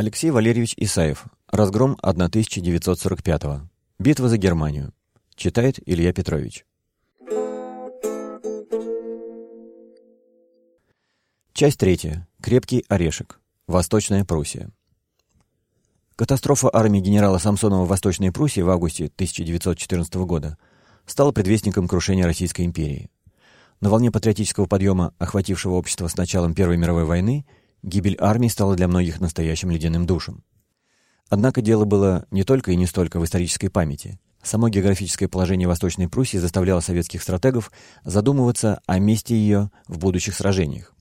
Алексей Валерьевич Исаев. Разгром 1945 -го. Битва за Германию. Читает Илья Петрович. Часть третья. Крепкий орешек. Восточная Пруссия. Катастрофа армии генерала Самсонова в Восточной Пруссии в августе 1914 года стала предвестником крушения Российской империи. На волне патриотического подъема, охватившего общество с началом Первой мировой войны, гибель армии стала для многих настоящим ледяным душем. Однако дело было не только и не столько в исторической памяти. Само географическое положение Восточной Пруссии заставляло советских стратегов задумываться о месте ее в будущих сражениях.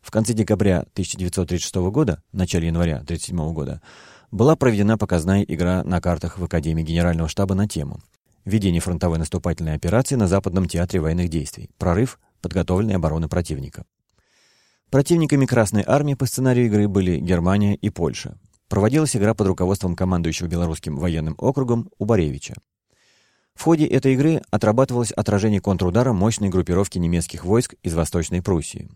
В конце декабря 1936 года, начале января 1937 года, была проведена показная игра на картах в Академии Генерального штаба на тему «Ведение фронтовой наступательной операции на Западном театре военных действий. Прорыв подготовленной обороны противника». Противниками Красной Армии по сценарию игры были Германия и Польша. Проводилась игра под руководством командующего Белорусским военным округом Убаревича. В ходе этой игры отрабатывалось отражение контрудара мощной группировки немецких войск из Восточной Пруссии.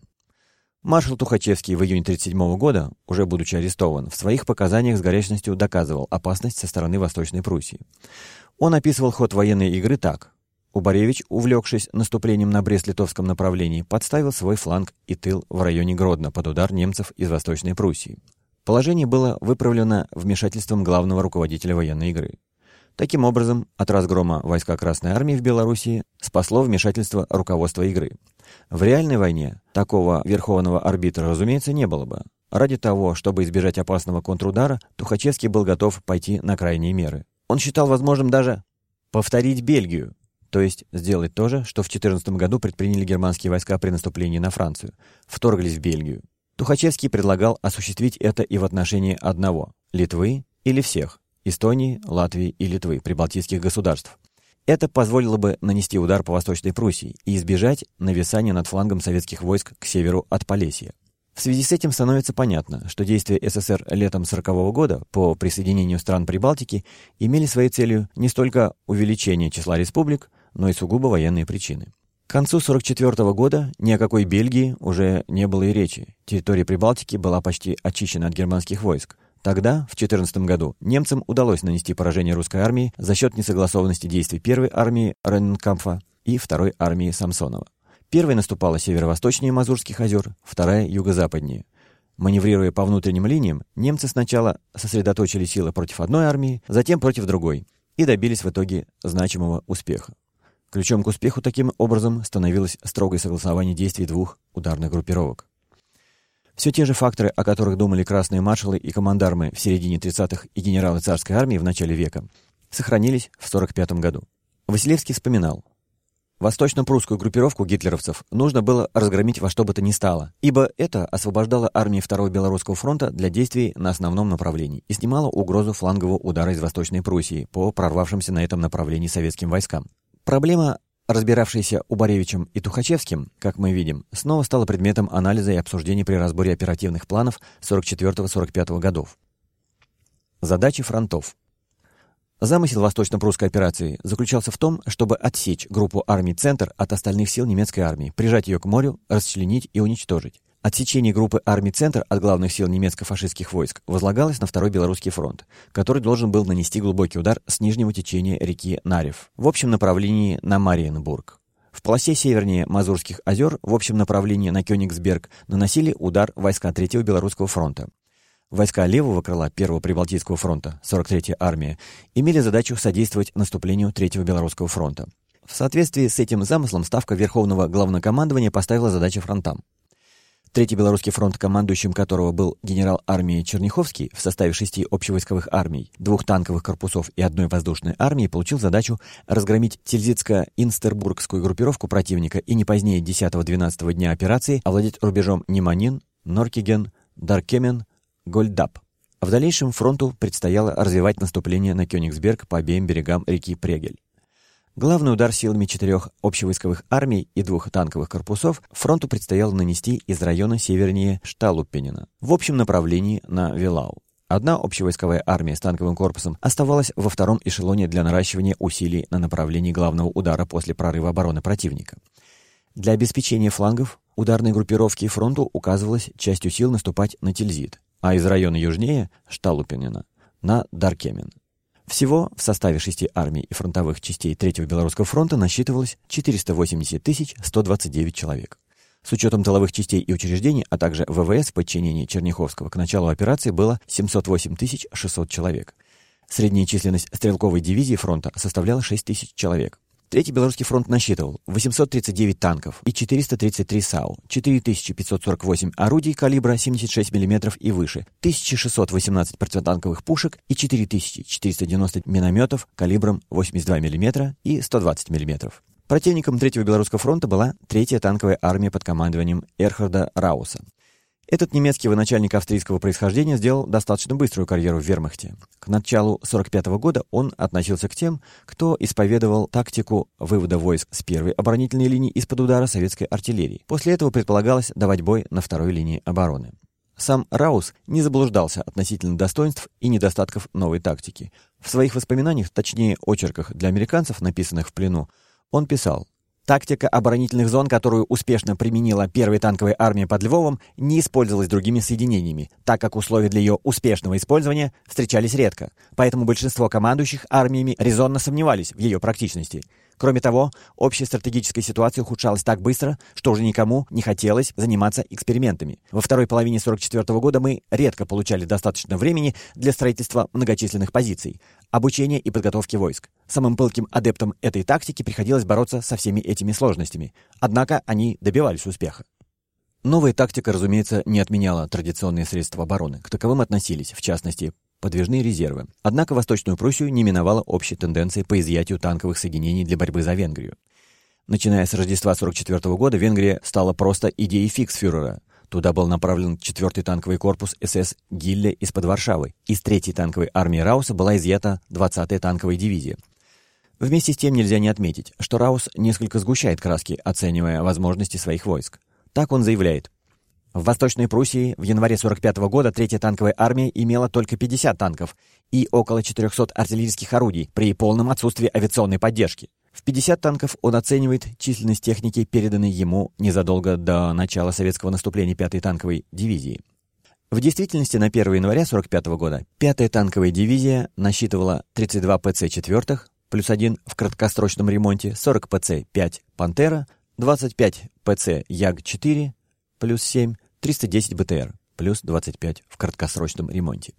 Маршал Тухачевский в июне 1937 года, уже будучи арестован, в своих показаниях с горячностью доказывал опасность со стороны Восточной Пруссии. Он описывал ход военной игры так. Убаревич, увлекшись наступлением на Брест-Литовском направлении, подставил свой фланг и тыл в районе Гродно под удар немцев из Восточной Пруссии. Положение было выправлено вмешательством главного руководителя военной игры. Таким образом, от разгрома войска Красной Армии в Белоруссии спасло вмешательство руководства игры. В реальной войне такого верховного арбитра, разумеется, не было бы. Ради того, чтобы избежать опасного контрудара, Тухачевский был готов пойти на крайние меры. Он считал возможным даже повторить Бельгию, то есть сделать то же, что в 14 году предприняли германские войска при наступлении на Францию, вторглись в Бельгию. Тухачевский предлагал осуществить это и в отношении одного – Литвы или всех – Эстонии, Латвии и Литвы, прибалтийских государств. Это позволило бы нанести удар по Восточной Пруссии и избежать нависания над флангом советских войск к северу от Полесья. В связи с этим становится понятно, что действия СССР летом 1940 года по присоединению стран Прибалтики имели своей целью не столько увеличение числа республик, но и сугубо военные причины. К концу 1944 года ни о какой Бельгии уже не было и речи. Территория Прибалтики была почти очищена от германских войск. Тогда, в 14 году, немцам удалось нанести поражение русской армии за счет несогласованности действий первой армии Реннкамфа и второй армии Самсонова. Первая наступала северо-восточнее Мазурских озер, вторая — юго-западнее. Маневрируя по внутренним линиям, немцы сначала сосредоточили силы против одной армии, затем против другой и добились в итоге значимого успеха. Ключом к успеху таким образом становилось строгое согласование действий двух ударных группировок. Все те же факторы, о которых думали красные маршалы и командармы в середине 30-х и генералы царской армии в начале века, сохранились в 1945 году. Василевский вспоминал, Восточно-прусскую группировку гитлеровцев нужно было разгромить во что бы то ни стало, ибо это освобождало армии Второго Белорусского фронта для действий на основном направлении и снимало угрозу флангового удара из Восточной Пруссии по прорвавшимся на этом направлении советским войскам. Проблема, разбиравшаяся Убаревичем и Тухачевским, как мы видим, снова стала предметом анализа и обсуждения при разборе оперативных планов 44-45 годов. Задачи фронтов. Замысел восточно-прусской операции заключался в том, чтобы отсечь группу армий «Центр» от остальных сил немецкой армии, прижать ее к морю, расчленить и уничтожить. Отсечение группы армий «Центр» от главных сил немецко-фашистских войск возлагалось на Второй Белорусский фронт, который должен был нанести глубокий удар с нижнего течения реки Нарев в общем направлении на Мариенбург. В полосе севернее Мазурских озер в общем направлении на Кёнигсберг наносили удар войска Третьего Белорусского фронта. Войска левого крыла Первого Прибалтийского фронта, 43-я армия, имели задачу содействовать наступлению Третьего Белорусского фронта. В соответствии с этим замыслом Ставка Верховного Главнокомандования поставила задачи фронтам. Третий Белорусский фронт, командующим которого был генерал армии Черняховский в составе шести общевойсковых армий, двух танковых корпусов и одной воздушной армии, получил задачу разгромить Тильзитско-Инстербургскую группировку противника и не позднее 10-12 дня операции овладеть рубежом Неманин, Норкиген, Даркемен, Гольдап. В дальнейшем фронту предстояло развивать наступление на Кёнигсберг по обеим берегам реки Прегель. Главный удар силами четырех общевойсковых армий и двух танковых корпусов фронту предстояло нанести из района севернее Шталуппенина в общем направлении на Вилау. Одна общевойсковая армия с танковым корпусом оставалась во втором эшелоне для наращивания усилий на направлении главного удара после прорыва обороны противника. Для обеспечения флангов ударной группировки фронту указывалось частью сил наступать на Тильзит. а из района южнее Шталупинина на Даркемен. Всего в составе шести армий и фронтовых частей Третьего Белорусского фронта насчитывалось 480 129 человек. С учетом тыловых частей и учреждений, а также ВВС в подчинении Черняховского к началу операции было 708 600 человек. Средняя численность стрелковой дивизии фронта составляла 6 тысяч человек. Третий Белорусский фронт насчитывал 839 танков и 433 САУ, 4548 орудий калибра 76 мм и выше, 1618 противотанковых пушек и 4490 минометов калибром 82 мм и 120 мм. Противником Третьего Белорусского фронта была Третья танковая армия под командованием Эрхарда Рауса. Этот немецкий военачальник австрийского происхождения сделал достаточно быструю карьеру в вермахте. К началу 1945 года он относился к тем, кто исповедовал тактику вывода войск с первой оборонительной линии из-под удара советской артиллерии. После этого предполагалось давать бой на второй линии обороны. Сам Раус не заблуждался относительно достоинств и недостатков новой тактики. В своих воспоминаниях, точнее очерках для американцев, написанных в плену, он писал Тактика оборонительных зон, которую успешно применила первая танковая армия под Львовом, не использовалась другими соединениями, так как условия для ее успешного использования встречались редко, поэтому большинство командующих армиями резонно сомневались в ее практичности. Кроме того, общая стратегическая ситуация ухудшалась так быстро, что уже никому не хотелось заниматься экспериментами. Во второй половине 1944 года мы редко получали достаточно времени для строительства многочисленных позиций, обучения и подготовки войск. Самым пылким адептам этой тактики приходилось бороться со всеми этими сложностями. Однако они добивались успеха. Новая тактика, разумеется, не отменяла традиционные средства обороны. К таковым относились, в частности, подвижные резервы. Однако Восточную Пруссию не миновала общей тенденции по изъятию танковых соединений для борьбы за Венгрию. Начиная с Рождества 1944 года, Венгрия стала просто идеей фикс-фюрера. Туда был направлен 4-й танковый корпус СС Гилле из-под Варшавы. Из 3-й танковой армии Рауса была изъята 20-я танковая дивизия. Вместе с тем нельзя не отметить, что Раус несколько сгущает краски, оценивая возможности своих войск. Так он заявляет. В Восточной Пруссии в январе 45 -го года Третья танковая армия имела только 50 танков и около 400 артиллерийских орудий при полном отсутствии авиационной поддержки. В 50 танков он оценивает численность техники, переданной ему незадолго до начала советского наступления 5-й танковой дивизии. В действительности на 1 января 45 -го года 5-я танковая дивизия насчитывала 32 ПЦ-4, плюс 1 в краткосрочном ремонте, 40 ПЦ-5 «Пантера», 25 ПЦ «Як-4», плюс 7, 310 БТР, плюс 25 в краткосрочном ремонте,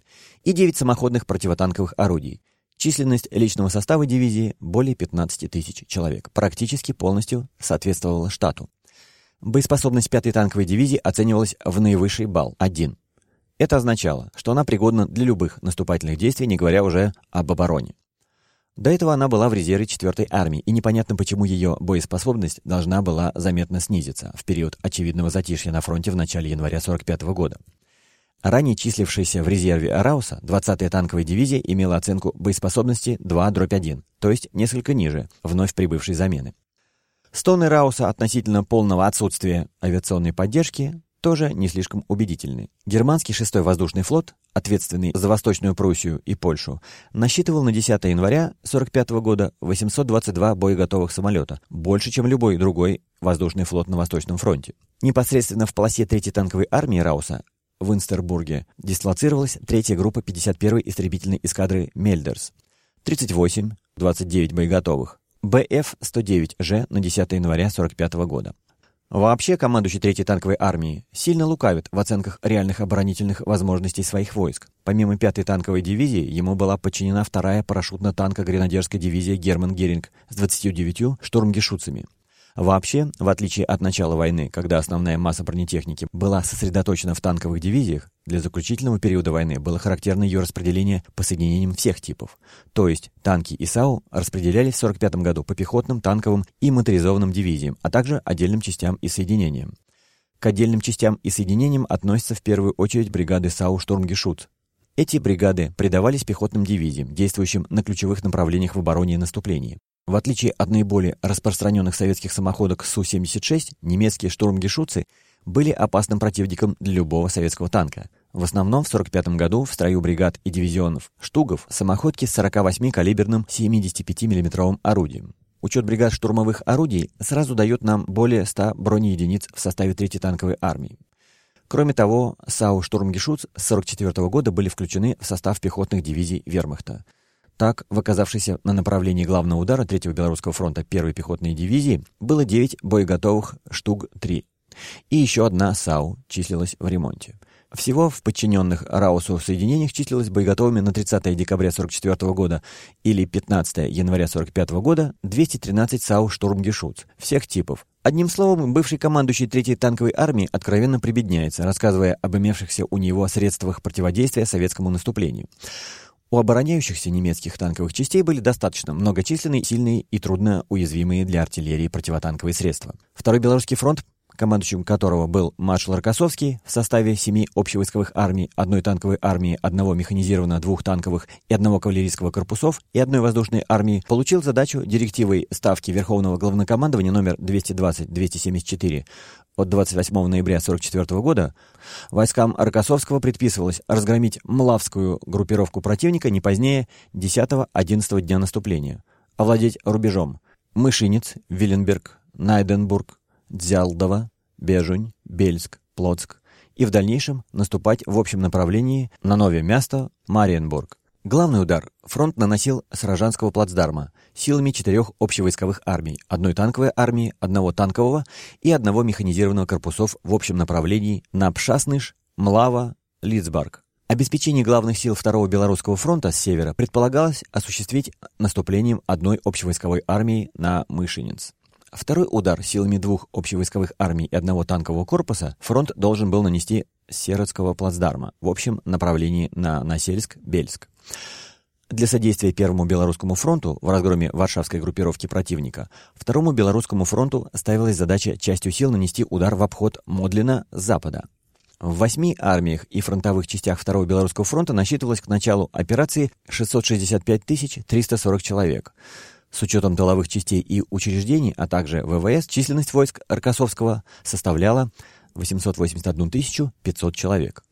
и 9 самоходных противотанковых орудий. Численность личного состава дивизии более 15 тысяч человек, практически полностью соответствовала штату. Боеспособность 5-й танковой дивизии оценивалась в наивысший балл – 1. Это означало, что она пригодна для любых наступательных действий, не говоря уже об обороне. До этого она была в резерве 4-й армии, и непонятно, почему ее боеспособность должна была заметно снизиться в период очевидного затишья на фронте в начале января 45 года. Ранее числившаяся в резерве Арауса 20-я танковая дивизия имела оценку боеспособности 2-1, то есть несколько ниже вновь прибывшей замены. Стоны Рауса относительно полного отсутствия авиационной поддержки тоже не слишком убедительны. Германский 6-й воздушный флот, ответственный за Восточную Пруссию и Польшу, насчитывал на 10 января 1945 года 822 боеготовых самолета, больше, чем любой другой воздушный флот на Восточном фронте. Непосредственно в полосе 3-й танковой армии Рауса в Инстербурге дислоцировалась третья группа 51-й истребительной эскадры «Мельдерс». 38, 29 боеготовых. БФ-109Ж на 10 января 1945 года. Вообще, командующий Третьей танковой армии сильно лукавит в оценках реальных оборонительных возможностей своих войск. Помимо Пятой танковой дивизии, ему была подчинена вторая парашютно-танко-гренадерская дивизия Герман Геринг с 29 штурмгешутцами. Вообще, в отличие от начала войны, когда основная масса бронетехники была сосредоточена в танковых дивизиях, для заключительного периода войны было характерно ее распределение по соединениям всех типов. То есть танки и САУ распределялись в 1945 году по пехотным, танковым и моторизованным дивизиям, а также отдельным частям и соединениям. К отдельным частям и соединениям относятся в первую очередь бригады САУ «Штурмгешут». Эти бригады придавались пехотным дивизиям, действующим на ключевых направлениях в обороне и наступлении. В отличие от наиболее распространенных советских самоходок Су-76, немецкие штурмгешутцы были опасным противником для любого советского танка. В основном в 1945 году в строю бригад и дивизионов «Штугов» самоходки с 48-калиберным 75 миллиметровым орудием. Учет бригад штурмовых орудий сразу дает нам более 100 бронеединиц в составе 3-й танковой армии. Кроме того, САУ «Штурмгешутц» с 1944 года были включены в состав пехотных дивизий вермахта. Так, в оказавшейся на направлении главного удара 3-го Белорусского фронта 1-й пехотной дивизии было 9 боеготовых «Штуг-3». И еще одна САУ числилась в ремонте. Всего в подчиненных Раусу соединениях числилось боеготовыми на 30 декабря 1944 года или 15 января 1945 года 213 САУ «Штурмгешутц» всех типов. Одним словом, бывший командующий 3-й танковой армии откровенно прибедняется, рассказывая об имевшихся у него средствах противодействия советскому наступлению. У обороняющихся немецких танковых частей были достаточно многочисленные, сильные и трудно уязвимые для артиллерии противотанковые средства. Второй Белорусский фронт командующим которого был маршал Рокоссовский в составе семи общевойсковых армий, одной танковой армии, одного механизированного, двух танковых и одного кавалерийского корпусов и одной воздушной армии, получил задачу директивой Ставки Верховного Главнокомандования номер 220-274 от 28 ноября 1944 года войскам Рокоссовского предписывалось разгромить Млавскую группировку противника не позднее 10-11 дня наступления, овладеть рубежом Мышинец, Виленберг, Найденбург, Дзялдово, Бежунь, Бельск, Плотск и в дальнейшем наступать в общем направлении на новое место Мариенбург. Главный удар фронт наносил с Рожанского плацдарма силами четырех общевойсковых армий, одной танковой армии, одного танкового и одного механизированного корпусов в общем направлении на Пшасныш, Млава, Литцбарг. Обеспечение главных сил Второго Белорусского фронта с севера предполагалось осуществить наступлением одной общевойсковой армии на Мышинец. Второй удар силами двух общевойсковых армий и одного танкового корпуса фронт должен был нанести с Серодского плацдарма в общем направлении на Насельск-Бельск. Для содействия Первому Белорусскому фронту в разгроме Варшавской группировки противника, Второму Белорусскому фронту ставилась задача частью сил нанести удар в обход Модлина с запада. В восьми армиях и фронтовых частях Второго Белорусского фронта насчитывалось к началу операции 665 340 человек. С учетом тыловых частей и учреждений, а также ВВС, численность войск Аркасовского составляла 881 500 человек.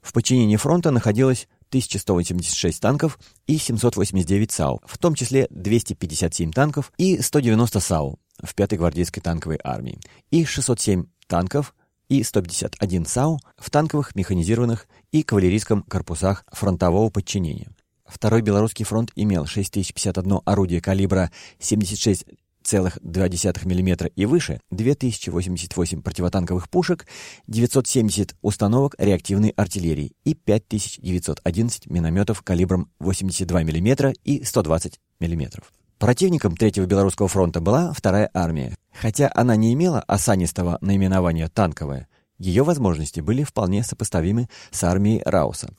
В подчинении фронта находилось 1186 танков и 789 САУ, в том числе 257 танков и 190 САУ в 5-й гвардейской танковой армии, и 607 танков и 151 САУ в танковых, механизированных и кавалерийском корпусах фронтового подчинения. Второй Белорусский фронт имел 6051 орудие калибра 76,2 мм и выше, 2088 противотанковых пушек, 970 установок реактивной артиллерии и 5911 минометов калибром 82 мм и 120 мм. Противником Третьего Белорусского фронта была Вторая армия. Хотя она не имела осанистого наименования «танковая», ее возможности были вполне сопоставимы с армией Рауса.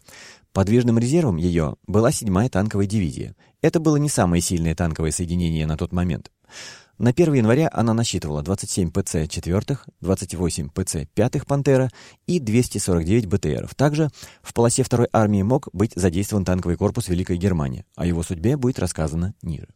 Подвижным резервом ее была 7-я танковая дивизия. Это было не самое сильное танковое соединение на тот момент. На 1 января она насчитывала 27 ПЦ 4, 28 ПЦ 5 «Пантера» и 249 БТРов. Также в полосе второй армии мог быть задействован танковый корпус Великой Германии. О его судьбе будет рассказано ниже.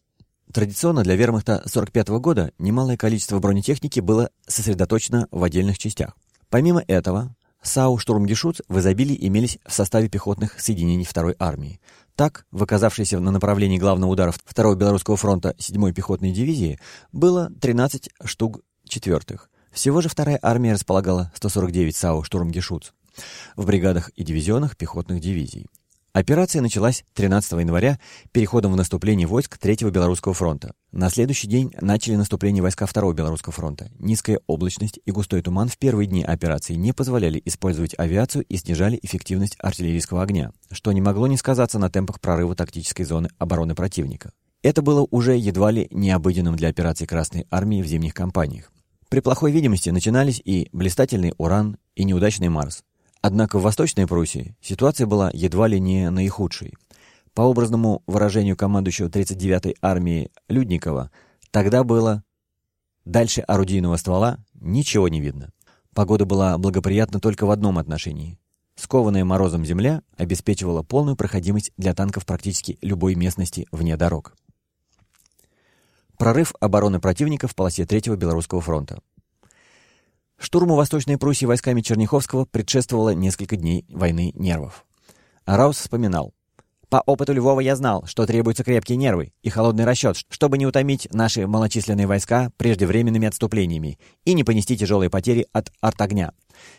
Традиционно для вермахта 45 года немалое количество бронетехники было сосредоточено в отдельных частях. Помимо этого, САУ «Штурмгешутц» в изобилии имелись в составе пехотных соединений второй армии. Так, в оказавшейся на направлении главного удара Второго Белорусского фронта 7-й пехотной дивизии было 13 штук четвертых. Всего же вторая армия располагала 149 САУ «Штурмгешутц» в бригадах и дивизионах пехотных дивизий. Операция началась 13 января переходом в наступление войск Третьего Белорусского фронта. На следующий день начали наступление войска Второго Белорусского фронта. Низкая облачность и густой туман в первые дни операции не позволяли использовать авиацию и снижали эффективность артиллерийского огня, что не могло не сказаться на темпах прорыва тактической зоны обороны противника. Это было уже едва ли необыденным для операций Красной Армии в зимних кампаниях. При плохой видимости начинались и блистательный «Уран», и неудачный «Марс». Однако в Восточной Пруссии ситуация была едва ли не наихудшей. По образному выражению командующего 39-й армии Людникова, тогда было дальше орудийного ствола ничего не видно. Погода была благоприятна только в одном отношении. Скованная морозом земля обеспечивала полную проходимость для танков практически любой местности вне дорог. Прорыв обороны противника в полосе Третьего Белорусского фронта. Штурму Восточной Пруссии войсками Черняховского предшествовало несколько дней войны нервов. Араус вспоминал. По опыту Львова я знал, что требуются крепкие нервы и холодный расчет, чтобы не утомить наши малочисленные войска преждевременными отступлениями и не понести тяжелые потери от артогня,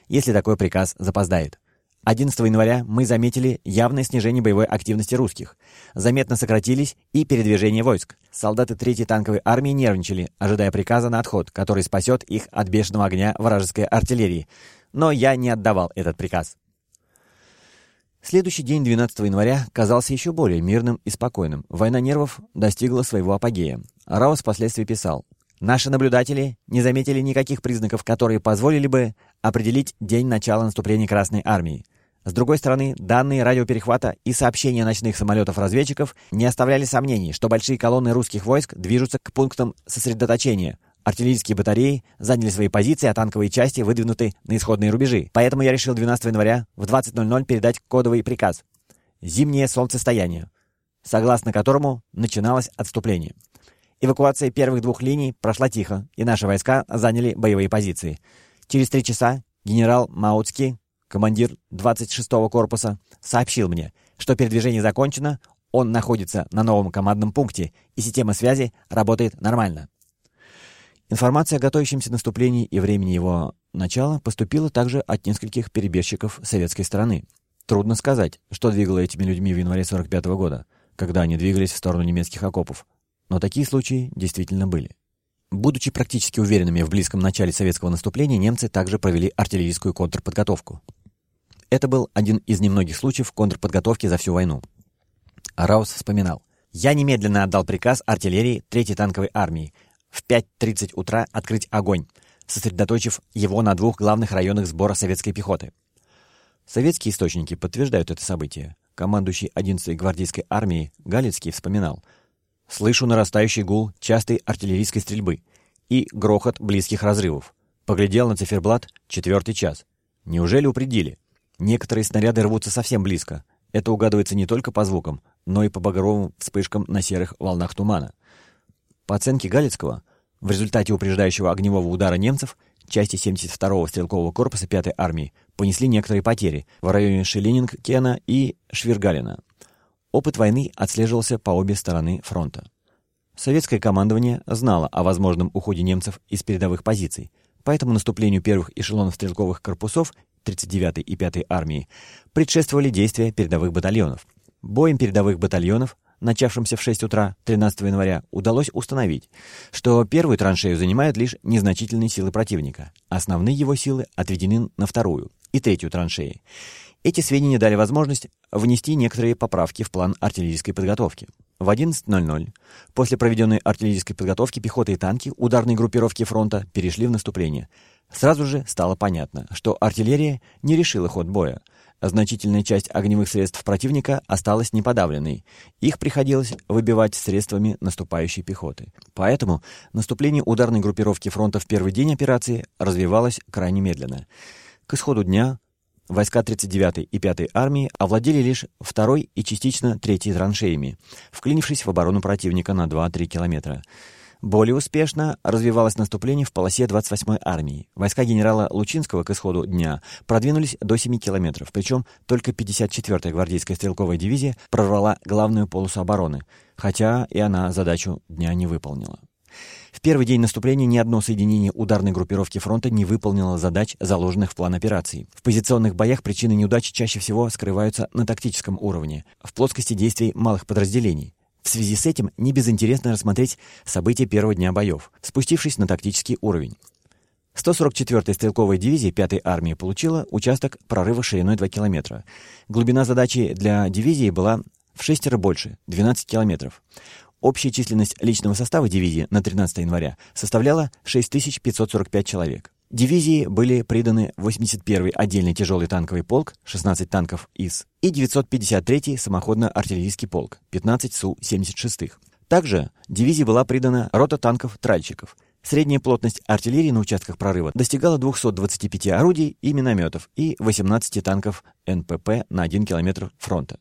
если такой приказ запоздает. 11 января мы заметили явное снижение боевой активности русских. Заметно сократились и передвижения войск. Солдаты 3-й танковой армии нервничали, ожидая приказа на отход, который спасет их от бешеного огня вражеской артиллерии. Но я не отдавал этот приказ. Следующий день, 12 января, казался еще более мирным и спокойным. Война нервов достигла своего апогея. Раус впоследствии писал, «Наши наблюдатели не заметили никаких признаков, которые позволили бы определить день начала наступления Красной Армии. С другой стороны, данные радиоперехвата и сообщения ночных самолетов-разведчиков не оставляли сомнений, что большие колонны русских войск движутся к пунктам сосредоточения. Артиллерийские батареи заняли свои позиции, а танковые части выдвинуты на исходные рубежи. Поэтому я решил 12 января в 20.00 передать кодовый приказ «Зимнее солнцестояние», согласно которому начиналось отступление. Эвакуация первых двух линий прошла тихо, и наши войска заняли боевые позиции. Через три часа генерал Маутский командир 26-го корпуса, сообщил мне, что передвижение закончено, он находится на новом командном пункте, и система связи работает нормально. Информация о готовящемся наступлении и времени его начала поступила также от нескольких перебежчиков советской стороны. Трудно сказать, что двигало этими людьми в январе 45 -го года, когда они двигались в сторону немецких окопов. Но такие случаи действительно были. Будучи практически уверенными в близком начале советского наступления, немцы также провели артиллерийскую контрподготовку. Это был один из немногих случаев контрподготовки за всю войну. Раус вспоминал. «Я немедленно отдал приказ артиллерии 3-й танковой армии в 5.30 утра открыть огонь, сосредоточив его на двух главных районах сбора советской пехоты. Советские источники подтверждают это событие. Командующий 11-й гвардейской армией Галицкий вспоминал. «Слышу нарастающий гул частой артиллерийской стрельбы и грохот близких разрывов. Поглядел на циферблат четвертый час. Неужели упредили? Некоторые снаряды рвутся совсем близко. Это угадывается не только по звукам, но и по багровым вспышкам на серых волнах тумана. По оценке Галицкого, в результате упреждающего огневого удара немцев части 72-го стрелкового корпуса 5-й армии понесли некоторые потери в районе Шелининг-Кена и Швиргалина. Опыт войны отслеживался по обе стороны фронта. Советское командование знало о возможном уходе немцев из передовых позиций, поэтому наступлению первых эшелонов стрелковых корпусов 39-й и 5-й армии, предшествовали действия передовых батальонов. Боем передовых батальонов, начавшимся в 6 утра 13 января, удалось установить, что первую траншею занимают лишь незначительные силы противника. Основные его силы отведены на вторую и третью траншеи. Эти сведения дали возможность внести некоторые поправки в план артиллерийской подготовки. В 11.00 после проведенной артиллерийской подготовки пехота и танки ударной группировки фронта перешли в наступление – Сразу же стало понятно, что артиллерия не решила ход боя. Значительная часть огневых средств противника осталась неподавленной. Их приходилось выбивать средствами наступающей пехоты. Поэтому наступление ударной группировки фронта в первый день операции развивалось крайне медленно. К исходу дня войска 39-й и 5-й армии овладели лишь второй и частично третьей траншеями, вклинившись в оборону противника на 2-3 километра. Более успешно развивалось наступление в полосе 28-й армии. Войска генерала Лучинского к исходу дня продвинулись до 7 километров, причем только 54-я гвардейская стрелковая дивизия прорвала главную полосу обороны, хотя и она задачу дня не выполнила. В первый день наступления ни одно соединение ударной группировки фронта не выполнило задач, заложенных в план операции. В позиционных боях причины неудач чаще всего скрываются на тактическом уровне, в плоскости действий малых подразделений. В связи с этим не безинтересно рассмотреть события первого дня боев, спустившись на тактический уровень. 144-я стрелковая дивизия 5-й армии получила участок прорыва шириной 2 километра. Глубина задачи для дивизии была в шестеро больше – 12 километров. Общая численность личного состава дивизии на 13 января составляла 6545 человек. Дивизии были приданы 81-й отдельный тяжелый танковый полк, 16 танков ИС, и 953-й самоходно-артиллерийский полк, 15 Су-76. Также дивизии была придана рота танков-тральщиков. Средняя плотность артиллерии на участках прорыва достигала 225 орудий и минометов и 18 танков НПП на 1 километр фронта.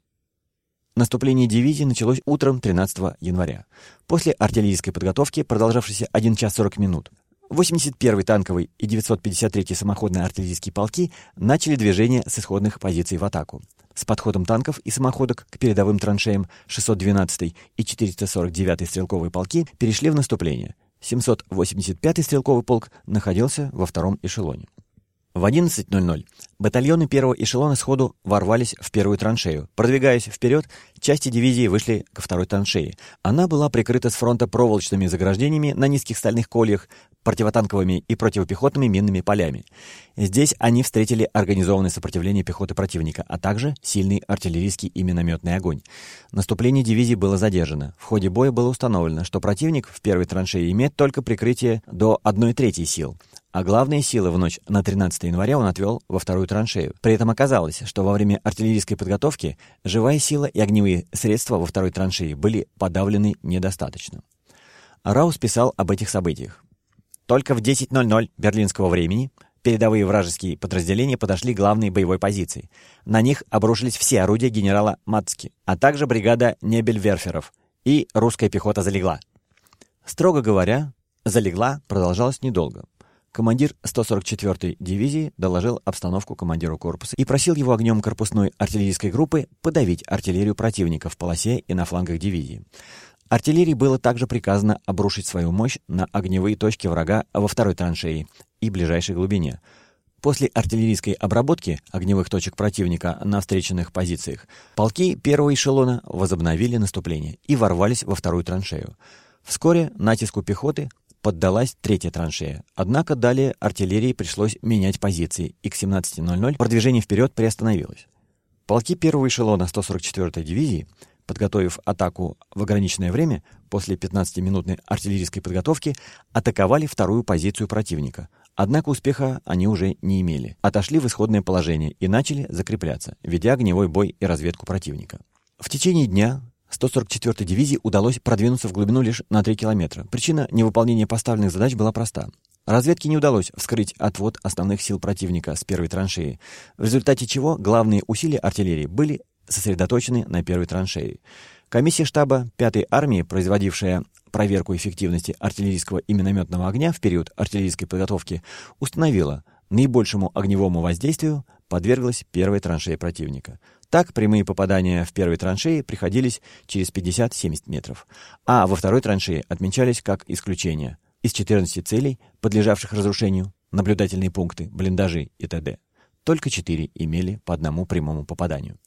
Наступление дивизии началось утром 13 января. После артиллерийской подготовки, продолжавшейся 1 час 40 минут, 81-й танковый и 953-й самоходные артиллерийские полки начали движение с исходных позиций в атаку. с подходом танков и самоходок к передовым траншеям 612 и 449 стрелковые полки перешли в наступление. 785-й стрелковый полк находился во втором эшелоне. В 11.00 батальоны первого эшелона сходу ворвались в первую траншею. Продвигаясь вперед, части дивизии вышли ко второй траншее. Она была прикрыта с фронта проволочными заграждениями на низких стальных кольях, противотанковыми и противопехотными минными полями. Здесь они встретили организованное сопротивление пехоты противника, а также сильный артиллерийский и минометный огонь. Наступление дивизии было задержано. В ходе боя было установлено, что противник в первой траншее имеет только прикрытие до 1 трети сил, а главные силы в ночь на 13 января он отвел во вторую траншею. При этом оказалось, что во время артиллерийской подготовки живая сила и огневые средства во второй траншее были подавлены недостаточно. Раус писал об этих событиях. Только в 10.00 берлинского времени передовые вражеские подразделения подошли к главной боевой позиции. На них обрушились все орудия генерала Мацки, а также бригада Небельверферов, и русская пехота залегла. Строго говоря, залегла продолжалась недолго. Командир 144-й дивизии доложил обстановку командиру корпуса и просил его огнем корпусной артиллерийской группы подавить артиллерию противника в полосе и на флангах дивизии. Артиллерии было также приказано обрушить свою мощь на огневые точки врага во второй траншеи и ближайшей глубине. После артиллерийской обработки огневых точек противника на встреченных позициях полки первого эшелона возобновили наступление и ворвались во вторую траншею. Вскоре натиску пехоты поддалась третья траншея. Однако далее артиллерии пришлось менять позиции, и к 17.00 продвижение вперед приостановилось. Полки первого эшелона 144-й дивизии – подготовив атаку в ограниченное время, после 15-минутной артиллерийской подготовки, атаковали вторую позицию противника. Однако успеха они уже не имели. Отошли в исходное положение и начали закрепляться, ведя огневой бой и разведку противника. В течение дня 144-й дивизии удалось продвинуться в глубину лишь на 3 километра. Причина невыполнения поставленных задач была проста. Разведке не удалось вскрыть отвод основных сил противника с первой траншеи, в результате чего главные усилия артиллерии были сосредоточены на первой траншеи. Комиссия штаба 5-й армии, производившая проверку эффективности артиллерийского и минометного огня в период артиллерийской подготовки, установила, наибольшему огневому воздействию подверглась первая траншея противника. Так, прямые попадания в первой траншеи приходились через 50-70 метров, а во второй траншее отмечались как исключение. Из 14 целей, подлежавших разрушению, наблюдательные пункты, блиндажи и т.д., только 4 имели по одному прямому попаданию.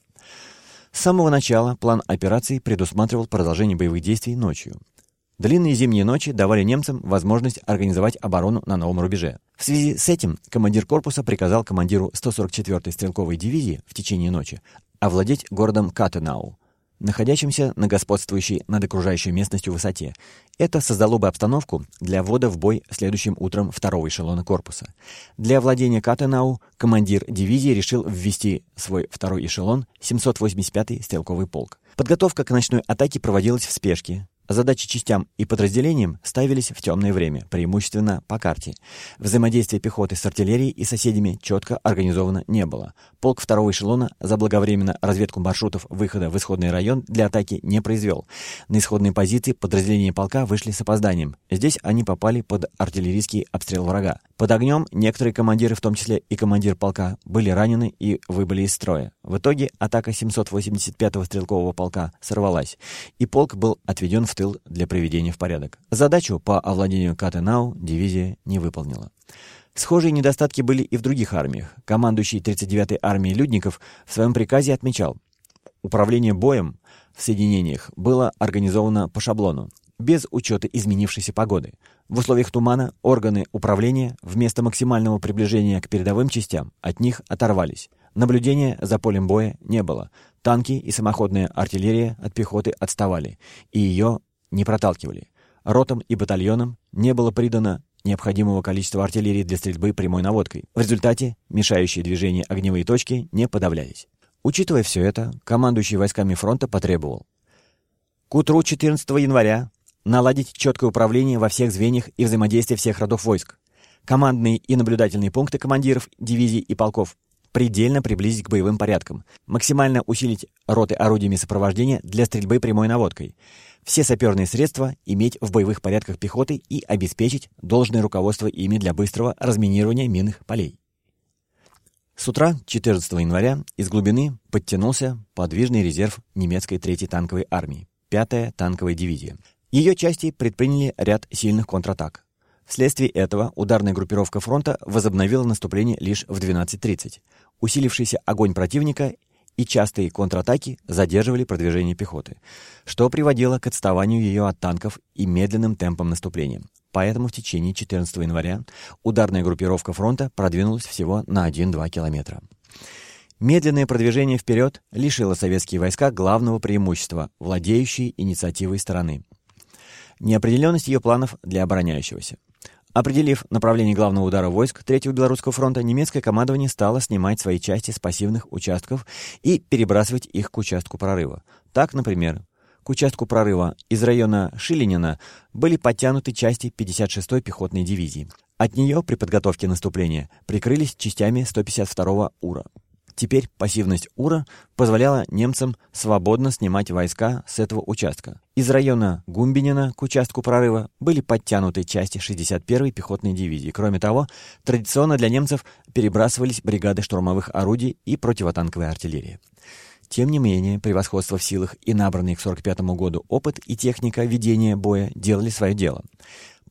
С самого начала план операции предусматривал продолжение боевых действий ночью. Длинные зимние ночи давали немцам возможность организовать оборону на новом рубеже. В связи с этим командир корпуса приказал командиру 144-й стрелковой дивизии в течение ночи овладеть городом Катенау, находящимся на господствующей над окружающей местностью высоте. Это создало бы обстановку для ввода в бой следующим утром второго эшелона корпуса. Для владения Катенау командир дивизии решил ввести свой второй эшелон 785-й стрелковый полк. Подготовка к ночной атаке проводилась в спешке, Задачи частям и подразделениям ставились в темное время, преимущественно по карте. Взаимодействие пехоты с артиллерией и соседями четко организовано не было. Полк второго эшелона заблаговременно разведку маршрутов выхода в исходный район для атаки не произвел. На исходные позиции подразделения полка вышли с опозданием. Здесь они попали под артиллерийский обстрел врага. Под огнем некоторые командиры, в том числе и командир полка, были ранены и выбыли из строя. В итоге атака 785-го стрелкового полка сорвалась, и полк был отведен в тыл для приведения в порядок. Задачу по овладению Катенау дивизия не выполнила. Схожие недостатки были и в других армиях. Командующий 39-й армией Людников в своем приказе отмечал, управление боем в соединениях было организовано по шаблону без учета изменившейся погоды. В условиях тумана органы управления вместо максимального приближения к передовым частям от них оторвались. Наблюдения за полем боя не было. Танки и самоходная артиллерия от пехоты отставали, и ее не проталкивали. Ротам и батальонам не было придано необходимого количества артиллерии для стрельбы прямой наводкой. В результате мешающие движение огневые точки не подавлялись. Учитывая все это, командующий войсками фронта потребовал. К утру 14 января наладить четкое управление во всех звеньях и взаимодействие всех родов войск, командные и наблюдательные пункты командиров дивизий и полков предельно приблизить к боевым порядкам, максимально усилить роты орудиями сопровождения для стрельбы прямой наводкой, все саперные средства иметь в боевых порядках пехоты и обеспечить должное руководство ими для быстрого разминирования минных полей. С утра 14 января из глубины подтянулся подвижный резерв немецкой 3-й танковой армии, 5-я танковая дивизия. Ее части предприняли ряд сильных контратак. Вследствие этого ударная группировка фронта возобновила наступление лишь в 12.30. Усилившийся огонь противника и частые контратаки задерживали продвижение пехоты, что приводило к отставанию ее от танков и медленным темпам наступления. Поэтому в течение 14 января ударная группировка фронта продвинулась всего на 1-2 километра. Медленное продвижение вперед лишило советские войска главного преимущества – владеющей инициативой стороны. Неопределенность ее планов для обороняющегося. Определив направление главного удара войск Третьего Белорусского фронта, немецкое командование стало снимать свои части с пассивных участков и перебрасывать их к участку прорыва. Так, например, к участку прорыва из района Шилинина были подтянуты части 56-й пехотной дивизии. От нее при подготовке наступления прикрылись частями 152-го УРА. Теперь пассивность УРА позволяла немцам свободно снимать войска с этого участка. Из района Гумбинина к участку прорыва были подтянуты части 61-й пехотной дивизии. Кроме того, традиционно для немцев перебрасывались бригады штурмовых орудий и противотанковой артиллерии. Тем не менее, превосходство в силах и набранный к 1945 году опыт и техника ведения боя делали свое дело.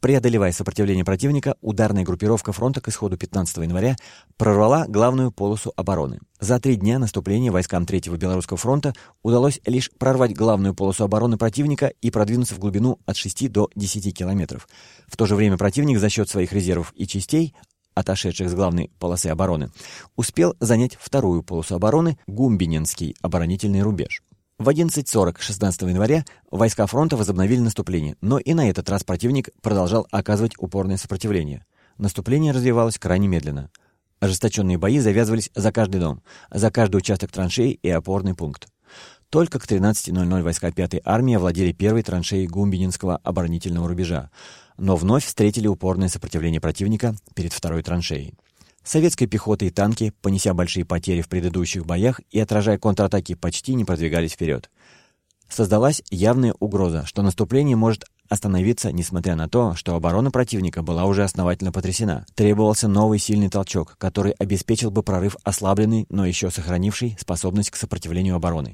Преодолевая сопротивление противника, ударная группировка фронта к исходу 15 января прорвала главную полосу обороны. За три дня наступления войскам Третьего Белорусского фронта удалось лишь прорвать главную полосу обороны противника и продвинуться в глубину от 6 до 10 километров. В то же время противник за счет своих резервов и частей отошедших с главной полосы обороны, успел занять вторую полосу обороны Гумбининский оборонительный рубеж. В 11.40 16 января войска фронта возобновили наступление, но и на этот раз противник продолжал оказывать упорное сопротивление. Наступление развивалось крайне медленно. Ожесточенные бои завязывались за каждый дом, за каждый участок траншеи и опорный пункт. Только к 13.00 войска 5-й армии овладели первой траншеей Гумбининского оборонительного рубежа, но вновь встретили упорное сопротивление противника перед второй траншеей. Советская пехота и танки, понеся большие потери в предыдущих боях и отражая контратаки, почти не продвигались вперед. Создалась явная угроза, что наступление может остановиться, несмотря на то, что оборона противника была уже основательно потрясена. Требовался новый сильный толчок, который обеспечил бы прорыв ослабленный, но еще сохранивший способность к сопротивлению обороны,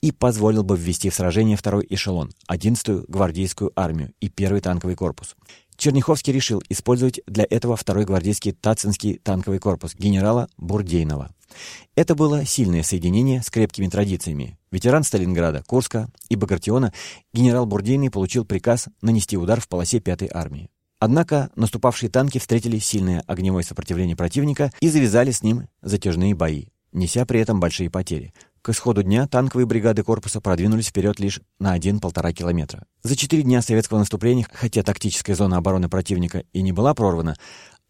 и позволил бы ввести в сражение второй эшелон, 11-ю гвардейскую армию и первый танковый корпус. Черняховский решил использовать для этого второй гвардейский Тацинский танковый корпус генерала Бурдейнова. Это было сильное соединение с крепкими традициями. Ветеран Сталинграда, Курска и Багратиона генерал Бурдейный получил приказ нанести удар в полосе 5-й армии. Однако наступавшие танки встретили сильное огневое сопротивление противника и завязали с ним затяжные бои, неся при этом большие потери. К исходу дня танковые бригады корпуса продвинулись вперед лишь на 1-1,5 километра. За четыре дня советского наступления, хотя тактическая зона обороны противника и не была прорвана,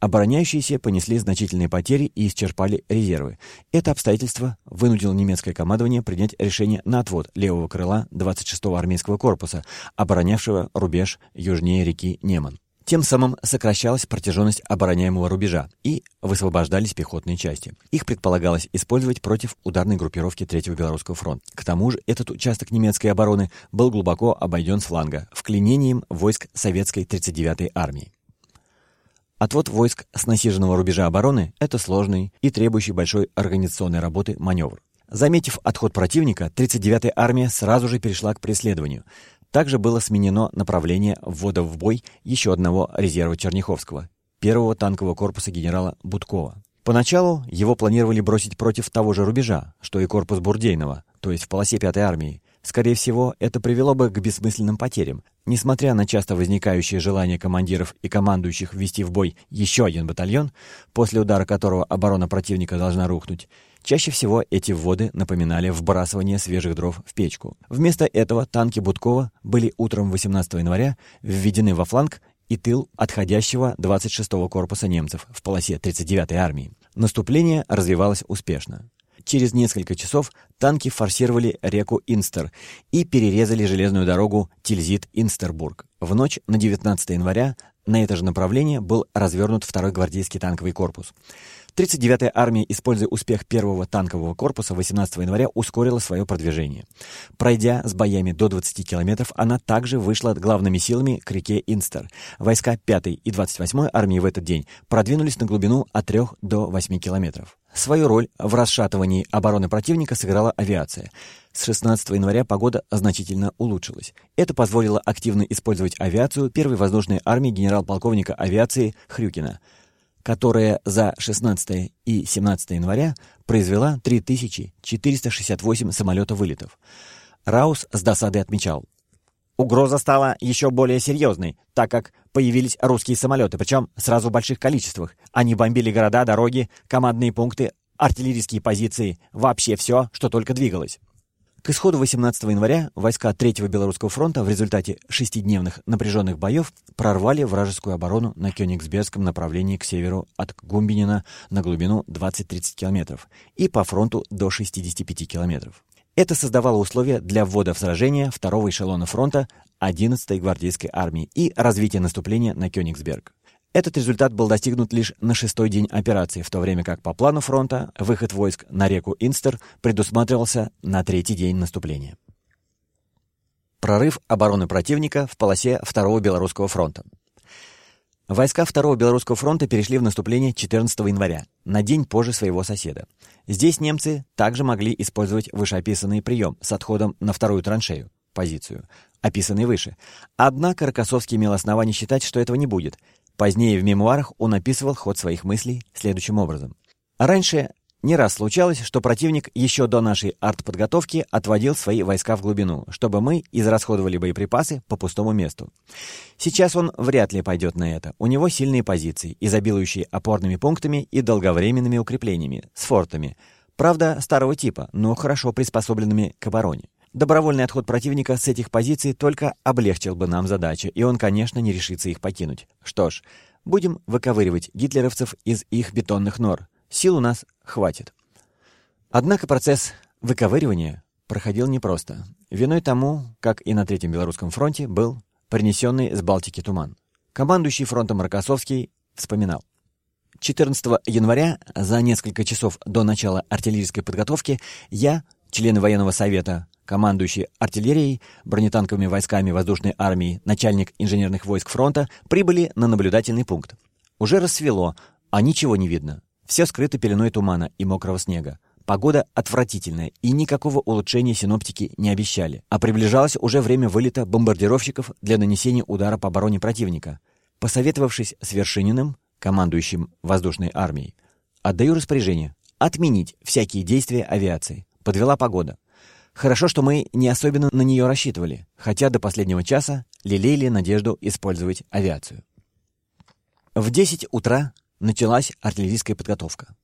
обороняющиеся понесли значительные потери и исчерпали резервы. Это обстоятельство вынудило немецкое командование принять решение на отвод левого крыла 26-го армейского корпуса, оборонявшего рубеж южнее реки Неман. Тем самым сокращалась протяженность обороняемого рубежа и высвобождались пехотные части. Их предполагалось использовать против ударной группировки 3-го Белорусского фронта. К тому же этот участок немецкой обороны был глубоко обойден с фланга, вклинением войск советской 39-й армии. Отвод войск с насиженного рубежа обороны – это сложный и требующий большой организационной работы маневр. Заметив отход противника, 39-я армия сразу же перешла к преследованию – также было сменено направление ввода в бой еще одного резерва Черняховского, первого танкового корпуса генерала Будкова. Поначалу его планировали бросить против того же рубежа, что и корпус Бурдейного, то есть в полосе 5-й армии. Скорее всего, это привело бы к бессмысленным потерям. Несмотря на часто возникающее желание командиров и командующих ввести в бой еще один батальон, после удара которого оборона противника должна рухнуть, Чаще всего эти вводы напоминали вбрасывание свежих дров в печку. Вместо этого танки Будкова были утром 18 января введены во фланг и тыл отходящего 26-го корпуса немцев в полосе 39-й армии. Наступление развивалось успешно. Через несколько часов танки форсировали реку Инстер и перерезали железную дорогу Тильзит-Инстербург. В ночь на 19 января на это же направление был развернут второй гвардейский танковый корпус. 39-я армия, используя успех первого танкового корпуса 18 января, ускорила свое продвижение. Пройдя с боями до 20 километров, она также вышла главными силами к реке Инстер. Войска 5-й и 28-й армии в этот день продвинулись на глубину от 3 до 8 километров. Свою роль в расшатывании обороны противника сыграла авиация. С 16 января погода значительно улучшилась. Это позволило активно использовать авиацию первой воздушной армии генерал-полковника авиации Хрюкина – которая за 16 и 17 января произвела 3468 самолета-вылетов. Раус с досадой отмечал. Угроза стала еще более серьезной, так как появились русские самолеты, причем сразу в больших количествах. Они бомбили города, дороги, командные пункты, артиллерийские позиции, вообще все, что только двигалось. К исходу 18 января войска Третьего Белорусского фронта в результате шестидневных напряженных боев прорвали вражескую оборону на Кёнигсбергском направлении к северу от Гумбинина на глубину 20-30 километров и по фронту до 65 километров. Это создавало условия для ввода в сражение второго эшелона фронта 11-й гвардейской армии и развития наступления на Кёнигсберг. Этот результат был достигнут лишь на шестой день операции, в то время как по плану фронта выход войск на реку Инстер предусматривался на третий день наступления. Прорыв обороны противника в полосе Второго Белорусского фронта. Войска Второго Белорусского фронта перешли в наступление 14 января, на день позже своего соседа. Здесь немцы также могли использовать вышеописанный прием с отходом на вторую траншею, позицию, описанный выше. Однако Рокоссовский имел основание считать, что этого не будет – Позднее в мемуарах он описывал ход своих мыслей следующим образом. Раньше не раз случалось, что противник еще до нашей артподготовки отводил свои войска в глубину, чтобы мы израсходовали боеприпасы по пустому месту. Сейчас он вряд ли пойдет на это. У него сильные позиции, изобилующие опорными пунктами и долговременными укреплениями, с фортами. Правда, старого типа, но хорошо приспособленными к обороне. Добровольный отход противника с этих позиций только облегчил бы нам задачу, и он, конечно, не решится их покинуть. Что ж, будем выковыривать гитлеровцев из их бетонных нор. Сил у нас хватит. Однако процесс выковыривания проходил непросто. Виной тому, как и на Третьем Белорусском фронте, был принесенный с Балтики туман. Командующий фронтом Рокоссовский вспоминал. 14 января, за несколько часов до начала артиллерийской подготовки, я, члены военного совета, командующий артиллерией, бронетанковыми войсками воздушной армии, начальник инженерных войск фронта, прибыли на наблюдательный пункт. Уже рассвело, а ничего не видно. Все скрыто пеленой тумана и мокрого снега. Погода отвратительная, и никакого улучшения синоптики не обещали. А приближалось уже время вылета бомбардировщиков для нанесения удара по обороне противника. Посоветовавшись с Вершининым, командующим воздушной армией, отдаю распоряжение отменить всякие действия авиации. Подвела погода. Хорошо, что мы не особенно на нее рассчитывали, хотя до последнего часа лелеяли надежду использовать авиацию. В 10 утра началась артиллерийская подготовка.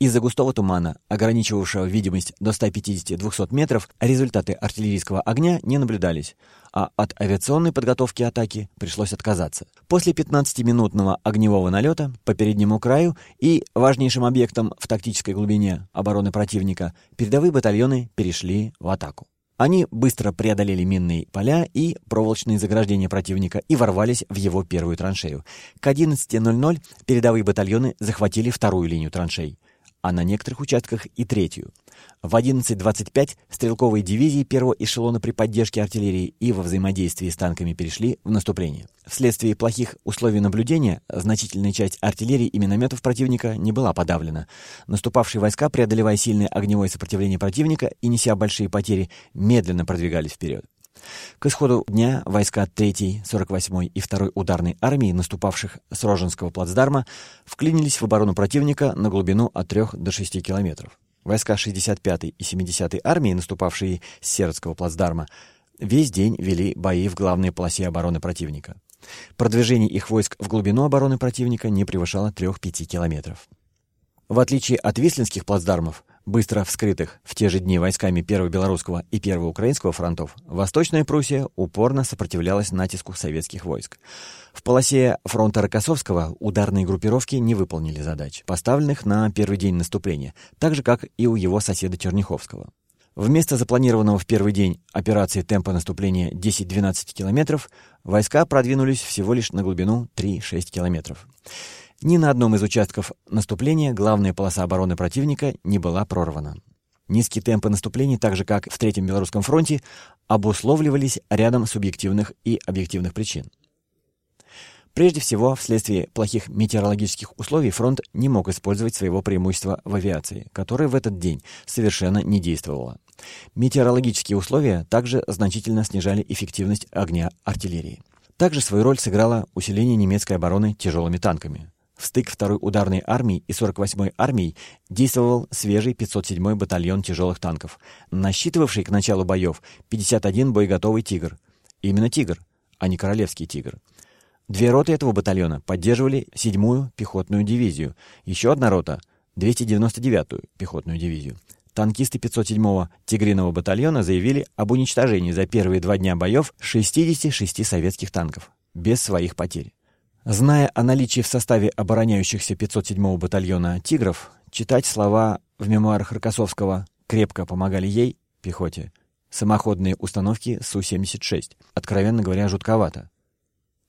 Из-за густого тумана, ограничивавшего видимость до 150-200 метров, результаты артиллерийского огня не наблюдались, а от авиационной подготовки атаки пришлось отказаться. После 15-минутного огневого налета по переднему краю и важнейшим объектом в тактической глубине обороны противника передовые батальоны перешли в атаку. Они быстро преодолели минные поля и проволочные заграждения противника и ворвались в его первую траншею. К 11.00 передовые батальоны захватили вторую линию траншей а на некоторых участках и третью. В 11.25 стрелковые дивизии первого эшелона при поддержке артиллерии и во взаимодействии с танками перешли в наступление. Вследствие плохих условий наблюдения значительная часть артиллерии и минометов противника не была подавлена. Наступавшие войска, преодолевая сильное огневое сопротивление противника и неся большие потери, медленно продвигались вперед. К исходу дня войска 3-й, 48-й и 2-й ударной армии, наступавших с Роженского плацдарма, вклинились в оборону противника на глубину от 3 до 6 километров. Войска 65-й и 70-й армии, наступавшие с Сердского плацдарма, весь день вели бои в главной полосе обороны противника. Продвижение их войск в глубину обороны противника не превышало 3-5 километров. В отличие от Вислинских плацдармов, быстро вскрытых в те же дни войсками Первого Белорусского и Первого Украинского фронтов, Восточная Пруссия упорно сопротивлялась натиску советских войск. В полосе фронта Рокоссовского ударные группировки не выполнили задач, поставленных на первый день наступления, так же, как и у его соседа Черняховского. Вместо запланированного в первый день операции темпа наступления 10-12 километров, войска продвинулись всего лишь на глубину 3-6 километров. Ни на одном из участков наступления главная полоса обороны противника не была прорвана. Низкие темпы наступлений, так же как в Третьем Белорусском фронте, обусловливались рядом субъективных и объективных причин. Прежде всего, вследствие плохих метеорологических условий фронт не мог использовать своего преимущества в авиации, которое в этот день совершенно не действовало. Метеорологические условия также значительно снижали эффективность огня артиллерии. Также свою роль сыграло усиление немецкой обороны тяжелыми танками. В стык второй ударной армии и 48-й армии действовал свежий 507-й батальон тяжелых танков, насчитывавший к началу боев 51 боеготовый «Тигр». Именно «Тигр», а не «Королевский тигр». Две роты этого батальона поддерживали 7-ю пехотную дивизию, еще одна рота — 299-ю пехотную дивизию. Танкисты 507-го «Тигриного батальона» заявили об уничтожении за первые два дня боев 66 советских танков, без своих потерь. Зная о наличии в составе обороняющихся 507-го батальона «Тигров», читать слова в мемуарах Рокоссовского крепко помогали ей, пехоте, самоходные установки Су-76. Откровенно говоря, жутковато.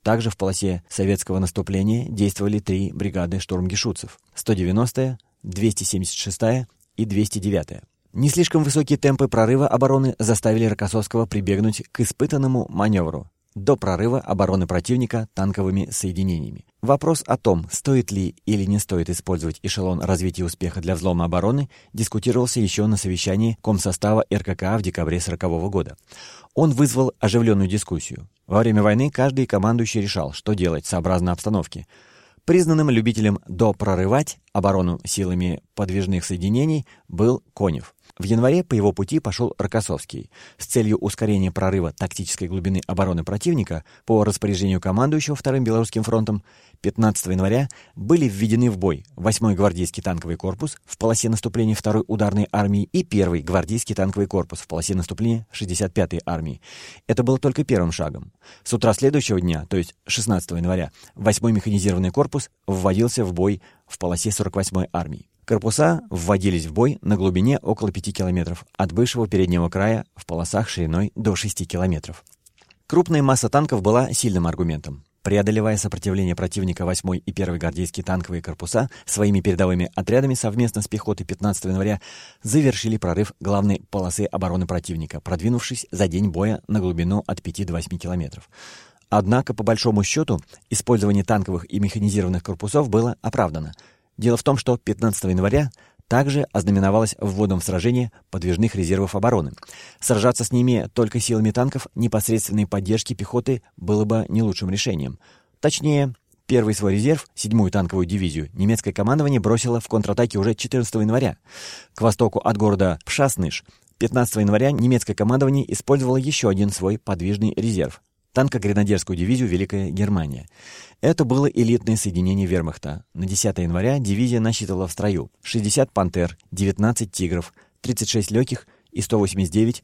Также в полосе советского наступления действовали три бригады штурмгишутцев — 190-я, 276-я и 209-я. Не слишком высокие темпы прорыва обороны заставили Рокоссовского прибегнуть к испытанному маневру до прорыва обороны противника танковыми соединениями. Вопрос о том, стоит ли или не стоит использовать эшелон развития успеха для взлома обороны, дискутировался еще на совещании Комсостава РКК в декабре 1940 года. Он вызвал оживленную дискуссию. Во время войны каждый командующий решал, что делать сообразно обстановке. Признанным любителем допрорывать оборону силами подвижных соединений был Конев. В январе по его пути пошел Рокоссовский. С целью ускорения прорыва тактической глубины обороны противника по распоряжению командующего Вторым Белорусским фронтом 15 января были введены в бой 8-й гвардейский танковый корпус в полосе наступления 2-й ударной армии и 1-й гвардейский танковый корпус в полосе наступления 65-й армии. Это было только первым шагом. С утра следующего дня, то есть 16 января, 8-й механизированный корпус вводился в бой в полосе 48-й армии. Корпуса вводились в бой на глубине около 5 километров от бывшего переднего края в полосах шириной до 6 километров. Крупная масса танков была сильным аргументом. Преодолевая сопротивление противника 8-й и 1-й гвардейские танковые корпуса, своими передовыми отрядами совместно с пехотой 15 января завершили прорыв главной полосы обороны противника, продвинувшись за день боя на глубину от 5 до 8 километров. Однако, по большому счету, использование танковых и механизированных корпусов было оправдано. Дело в том, что 15 января также ознаменовалось вводом в сражение подвижных резервов обороны. Сражаться с ними только силами танков непосредственной поддержки пехоты было бы не лучшим решением. Точнее, первый свой резерв, седьмую танковую дивизию, немецкое командование бросило в контратаке уже 14 января. К востоку от города Пшасныш 15 января немецкое командование использовало еще один свой подвижный резерв танко-гренадерскую дивизию «Великая Германия». Это было элитное соединение вермахта. На 10 января дивизия насчитывала в строю 60 «Пантер», 19 «Тигров», 36 легких и 189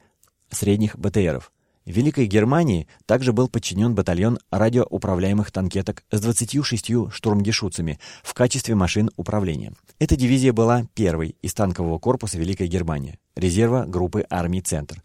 средних БТРов. В Великой Германии также был подчинен батальон радиоуправляемых танкеток с 26 штурмгешутцами в качестве машин управления. Эта дивизия была первой из танкового корпуса Великой Германии, резерва группы армий «Центр».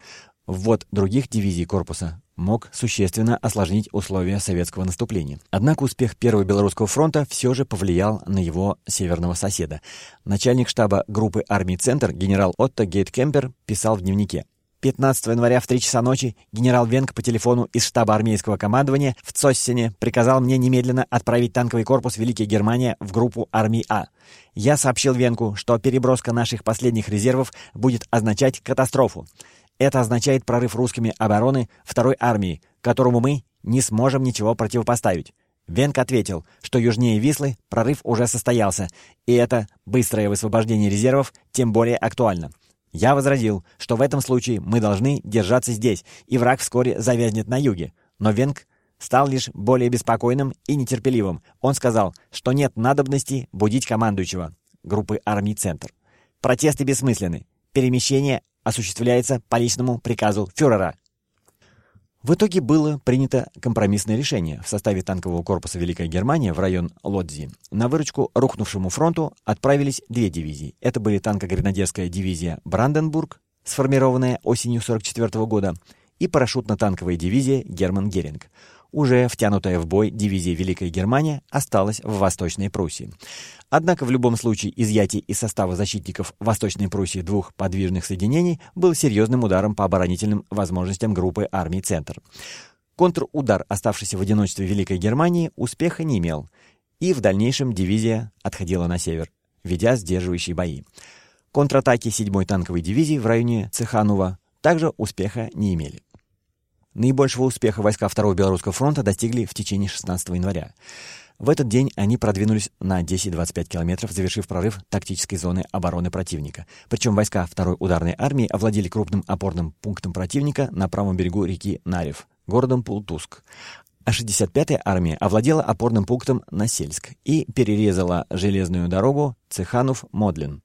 Ввод других дивизий корпуса мог существенно осложнить условия советского наступления. Однако успех Первого Белорусского фронта все же повлиял на его северного соседа. Начальник штаба группы армий «Центр» генерал Отто Гейткемпер писал в дневнике. 15 января в 3 часа ночи генерал Венг по телефону из штаба армейского командования в Цоссене приказал мне немедленно отправить танковый корпус Великой Германии в группу армий А. Я сообщил Венку, что переброска наших последних резервов будет означать катастрофу. Это означает прорыв русскими обороны второй армии, которому мы не сможем ничего противопоставить. Венк ответил, что южнее Вислы прорыв уже состоялся, и это быстрое высвобождение резервов тем более актуально. Я возразил, что в этом случае мы должны держаться здесь, и враг вскоре завязнет на юге. Но Венк стал лишь более беспокойным и нетерпеливым. Он сказал, что нет надобности будить командующего группы армий «Центр». Протесты бессмысленны. Перемещение осуществляется по личному приказу фюрера. В итоге было принято компромиссное решение. В составе танкового корпуса Великой Германии в район Лодзи на выручку рухнувшему фронту отправились две дивизии. Это были танко-гренадерская дивизия «Бранденбург», сформированная осенью 1944 года, и парашютно-танковая дивизия «Герман Геринг». Уже втянутая в бой дивизия Великая Германия осталась в Восточной Пруссии. Однако в любом случае изъятие из состава защитников Восточной Пруссии двух подвижных соединений был серьезным ударом по оборонительным возможностям группы армий «Центр». Контрудар, оставшийся в одиночестве Великой Германии, успеха не имел, и в дальнейшем дивизия отходила на север, ведя сдерживающие бои. Контратаки 7-й танковой дивизии в районе Цеханова также успеха не имели. Наибольшего успеха войска Второго Белорусского фронта достигли в течение 16 января. В этот день они продвинулись на 10-25 километров, завершив прорыв тактической зоны обороны противника. Причем войска Второй ударной армии овладели крупным опорным пунктом противника на правом берегу реки Нарев, городом Пултуск. А 65-я армия овладела опорным пунктом Насельск и перерезала железную дорогу Цеханов-Модлин.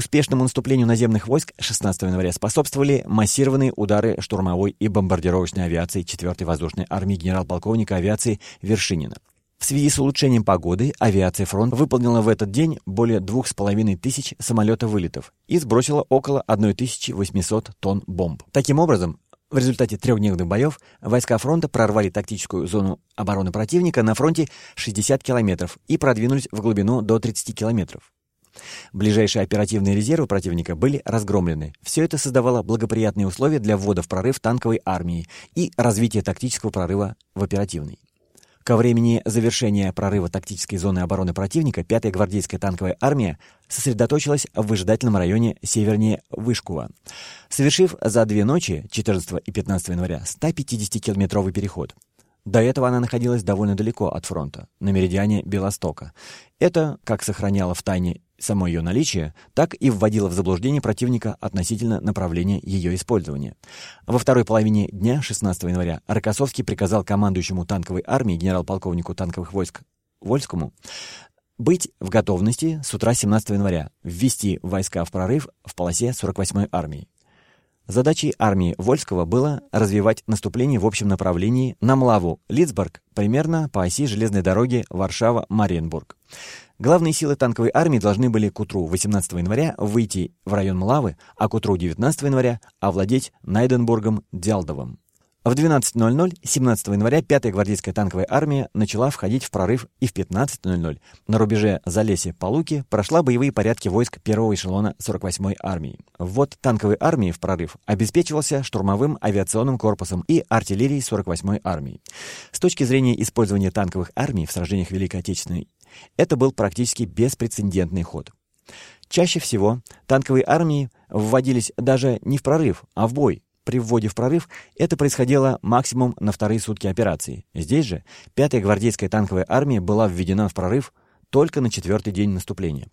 Успешному наступлению наземных войск 16 января способствовали массированные удары штурмовой и бомбардировочной авиации 4-й воздушной армии генерал-полковника авиации Вершинина. В связи с улучшением погоды авиация фронт выполнила в этот день более 2,5 тысяч самолета-вылетов и сбросила около 1800 тонн бомб. Таким образом, в результате трехдневных боев войска фронта прорвали тактическую зону обороны противника на фронте 60 километров и продвинулись в глубину до 30 километров. Ближайшие оперативные резервы противника были разгромлены. Все это создавало благоприятные условия для ввода в прорыв танковой армии и развития тактического прорыва в оперативный. Ко времени завершения прорыва тактической зоны обороны противника 5-я гвардейская танковая армия сосредоточилась в выжидательном районе севернее Вышкова, совершив за две ночи, 14 и 15 января, 150-километровый переход. До этого она находилась довольно далеко от фронта, на меридиане Белостока. Это как сохраняло в тайне само ее наличие, так и вводило в заблуждение противника относительно направления ее использования. Во второй половине дня 16 января Рокоссовский приказал командующему танковой армией генерал-полковнику танковых войск Вольскому быть в готовности с утра 17 января, ввести войска в прорыв в полосе 48-й армии. Задачей армии Вольского было развивать наступление в общем направлении на Млаву-Литцбург, примерно по оси железной дороги Варшава-Мариенбург. Главные силы танковой армии должны были к утру 18 января выйти в район Млавы, а к утру 19 января овладеть Найденбургом-Дялдовым. В 12.00 17 января 5-я гвардейская танковая армия начала входить в прорыв и в 15.00 на рубеже Залесье-Палуки прошла боевые порядки войск первого эшелона 48-й армии. Ввод танковой армии в прорыв обеспечивался штурмовым авиационным корпусом и артиллерией 48-й армии. С точки зрения использования танковых армий в сражениях Великой Отечественной, это был практически беспрецедентный ход. Чаще всего танковые армии вводились даже не в прорыв, а в бой, при вводе в прорыв это происходило максимум на вторые сутки операции. Здесь же 5-я гвардейская танковая армия была введена в прорыв только на четвертый день наступления.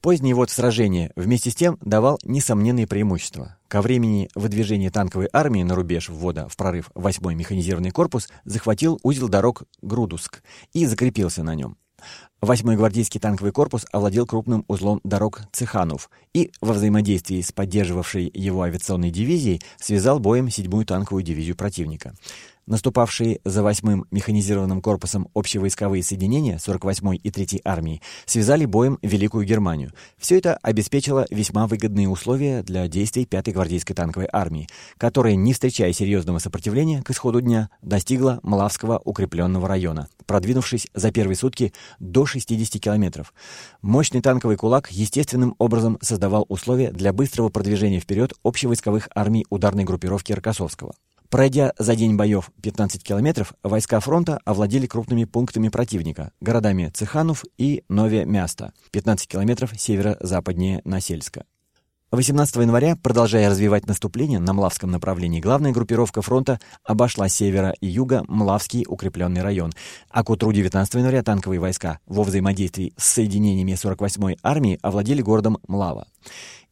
Поздний ввод в сражение вместе с тем давал несомненные преимущества. Ко времени выдвижения танковой армии на рубеж ввода в прорыв 8-й механизированный корпус захватил узел дорог Грудуск и закрепился на нем. Восьмой гвардейский танковый корпус овладел крупным узлом дорог Цеханов и во взаимодействии с поддерживавшей его авиационной дивизией связал боем седьмую танковую дивизию противника. Наступавшие за 8-м механизированным корпусом общевойсковые соединения 48-й и 3-й армии связали боем Великую Германию. Все это обеспечило весьма выгодные условия для действий 5-й гвардейской танковой армии, которая, не встречая серьезного сопротивления, к исходу дня достигла Млавского укрепленного района, продвинувшись за первые сутки до 60 километров. Мощный танковый кулак естественным образом создавал условия для быстрого продвижения вперед общевойсковых армий ударной группировки Рокоссовского. Пройдя за день боев 15 километров, войска фронта овладели крупными пунктами противника, городами Цеханов и Нове-Място, 15 километров северо-западнее Насельска. 18 января, продолжая развивать наступление на Млавском направлении, главная группировка фронта обошла с севера и юга Млавский укрепленный район, а к утру 19 января танковые войска во взаимодействии с соединениями 48-й армии овладели городом Млава.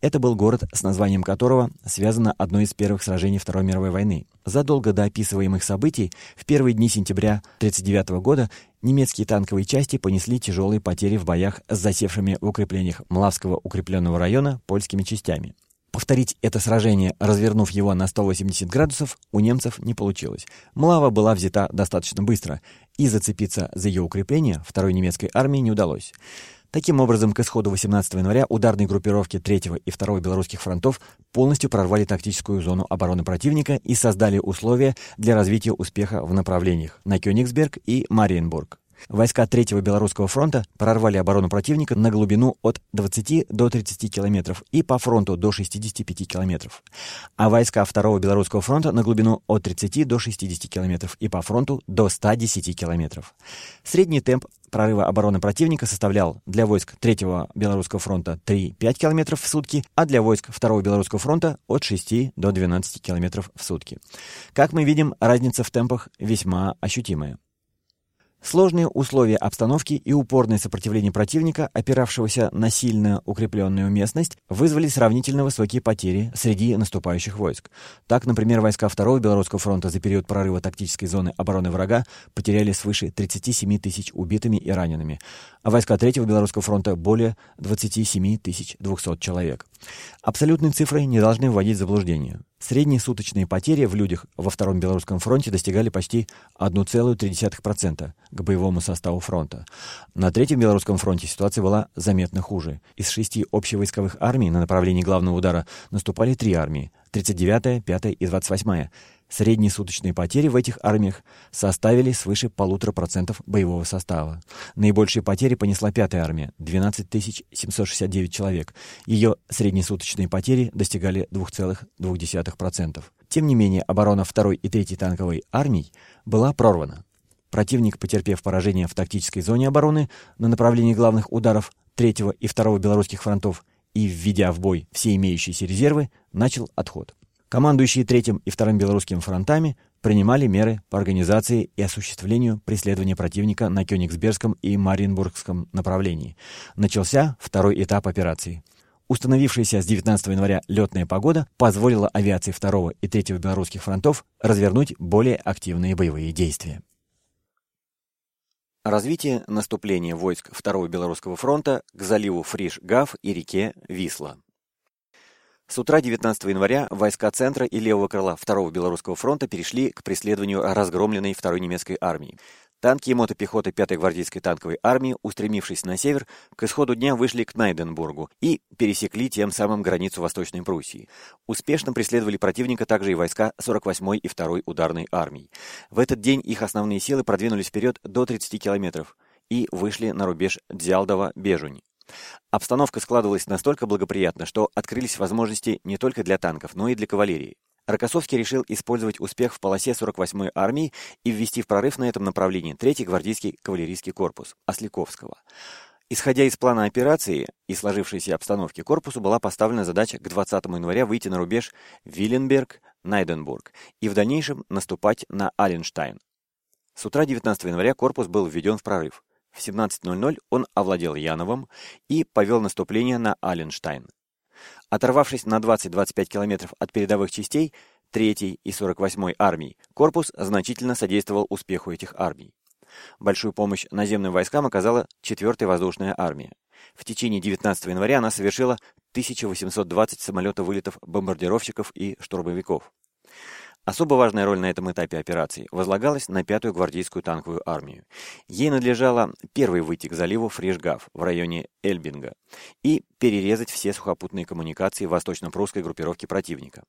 Это был город, с названием которого связано одно из первых сражений Второй мировой войны. Задолго до описываемых событий, в первые дни сентября 1939 года, немецкие танковые части понесли тяжелые потери в боях с засевшими в укреплениях Млавского укрепленного района польскими частями. Повторить это сражение, развернув его на 180 градусов, у немцев не получилось. Млава была взята достаточно быстро, и зацепиться за ее укрепление второй немецкой армии не удалось. Таким образом, к исходу 18 января ударные группировки 3 и 2 белорусских фронтов полностью прорвали тактическую зону обороны противника и создали условия для развития успеха в направлениях на Кёнигсберг и Мариенбург. Войска Третьего Белорусского фронта прорвали оборону противника на глубину от 20 до 30 километров и по фронту до 65 километров. А войска Второго Белорусского фронта на глубину от 30 до 60 километров и по фронту до 110 километров. Средний темп прорыва обороны противника составлял для войск Третьего Белорусского фронта 3-5 километров в сутки, а для войск Второго Белорусского фронта от 6 до 12 километров в сутки. Как мы видим, разница в темпах весьма ощутимая. Сложные условия обстановки и упорное сопротивление противника, опиравшегося на сильно укрепленную местность, вызвали сравнительно высокие потери среди наступающих войск. Так, например, войска Второго Белорусского фронта за период прорыва тактической зоны обороны врага потеряли свыше 37 тысяч убитыми и ранеными, а войска Третьего Белорусского фронта более 27 200 человек. Абсолютные цифры не должны вводить в заблуждение. Средние суточные потери в людях во Втором Белорусском фронте достигали почти 1,3% к боевому составу фронта. На Третьем Белорусском фронте ситуация была заметно хуже. Из шести общевойсковых армий на направлении главного удара наступали три армии – 39-я, 5-я и 28-я, Средние суточные потери в этих армиях составили свыше полутора процентов боевого состава. Наибольшие потери понесла пятая армия – 12 769 человек. Ее среднесуточные потери достигали 2,2%. Тем не менее, оборона второй и третьей танковой армий была прорвана. Противник, потерпев поражение в тактической зоне обороны на направлении главных ударов третьего и второго белорусских фронтов и, введя в бой все имеющиеся резервы, начал отход. Командующие Третьим и Вторым Белорусским фронтами принимали меры по организации и осуществлению преследования противника на Кёнигсбергском и Мариенбургском направлении. Начался второй этап операции. Установившаяся с 19 января летная погода позволила авиации 2 и 3 белорусских фронтов развернуть более активные боевые действия. Развитие наступления войск 2 Белорусского фронта к заливу Фриш-Гав и реке Висла. С утра 19 января войска центра и левого крыла Второго Белорусского фронта перешли к преследованию разгромленной Второй немецкой армии. Танки и мотопехоты 5-й гвардейской танковой армии, устремившись на север, к исходу дня вышли к Найденбургу и пересекли тем самым границу Восточной Пруссии. Успешно преследовали противника также и войска 48-й и 2-й ударной армии. В этот день их основные силы продвинулись вперед до 30 километров и вышли на рубеж Дзялдова-Бежунь. Обстановка складывалась настолько благоприятно, что открылись возможности не только для танков, но и для кавалерии. Рокоссовский решил использовать успех в полосе 48-й армии и ввести в прорыв на этом направлении 3-й гвардейский кавалерийский корпус Осляковского. Исходя из плана операции и сложившейся обстановки, корпусу была поставлена задача к 20 января выйти на рубеж Виленберг-Найденбург и в дальнейшем наступать на Аленштайн. С утра 19 января корпус был введен в прорыв. В 17.00 он овладел Яновым и повел наступление на Аленштайн. Оторвавшись на 20-25 километров от передовых частей 3-й и 48-й армий, корпус значительно содействовал успеху этих армий. Большую помощь наземным войскам оказала 4-я воздушная армия. В течение 19 января она совершила 1820 самолетов-вылетов бомбардировщиков и штурмовиков. Особо важная роль на этом этапе операции возлагалась на пятую гвардейскую танковую армию. Ей надлежало первой выйти к заливу Фришгав в районе Эльбинга и перерезать все сухопутные коммуникации восточно-прусской группировки противника.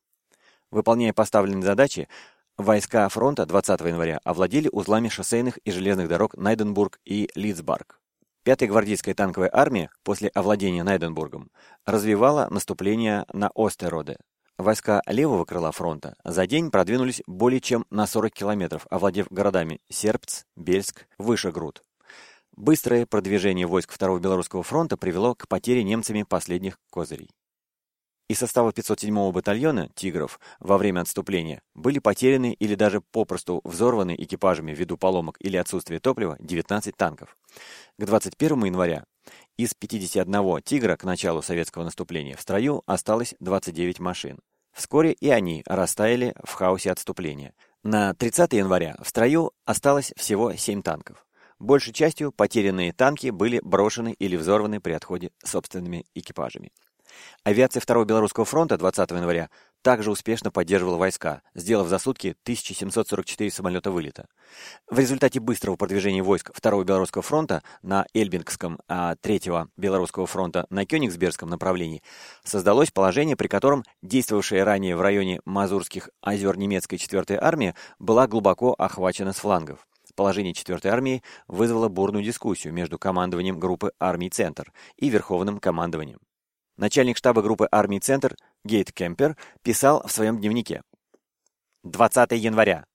Выполняя поставленные задачи, войска фронта 20 января овладели узлами шоссейных и железных дорог Найденбург и Литцбарг. Пятая гвардейская танковая армия после овладения Найденбургом развивала наступление на Остероде, Войска левого крыла фронта за день продвинулись более чем на 40 километров, овладев городами Сербц, Бельск, Вышегруд. Быстрое продвижение войск Второго Белорусского фронта привело к потере немцами последних козырей. Из состава 507-го батальона «Тигров» во время отступления были потеряны или даже попросту взорваны экипажами ввиду поломок или отсутствия топлива 19 танков. К 21 января из 51 «Тигра» к началу советского наступления в строю осталось 29 машин. Вскоре и они растаяли в хаосе отступления. На 30 января в строю осталось всего 7 танков. Большей частью потерянные танки были брошены или взорваны при отходе собственными экипажами. Авиация 2 Белорусского фронта 20 января также успешно поддерживал войска, сделав за сутки 1744 самолета вылета. В результате быстрого продвижения войск 2-го Белорусского фронта на Эльбингском, а 3-го Белорусского фронта на Кёнигсбергском направлении создалось положение, при котором действовавшая ранее в районе Мазурских озер немецкая 4-я армия была глубоко охвачена с флангов. Положение 4-й армии вызвало бурную дискуссию между командованием группы армий «Центр» и Верховным командованием. Начальник штаба группы армий «Центр» Гейт Кемпер писал в своем дневнике. 20 января.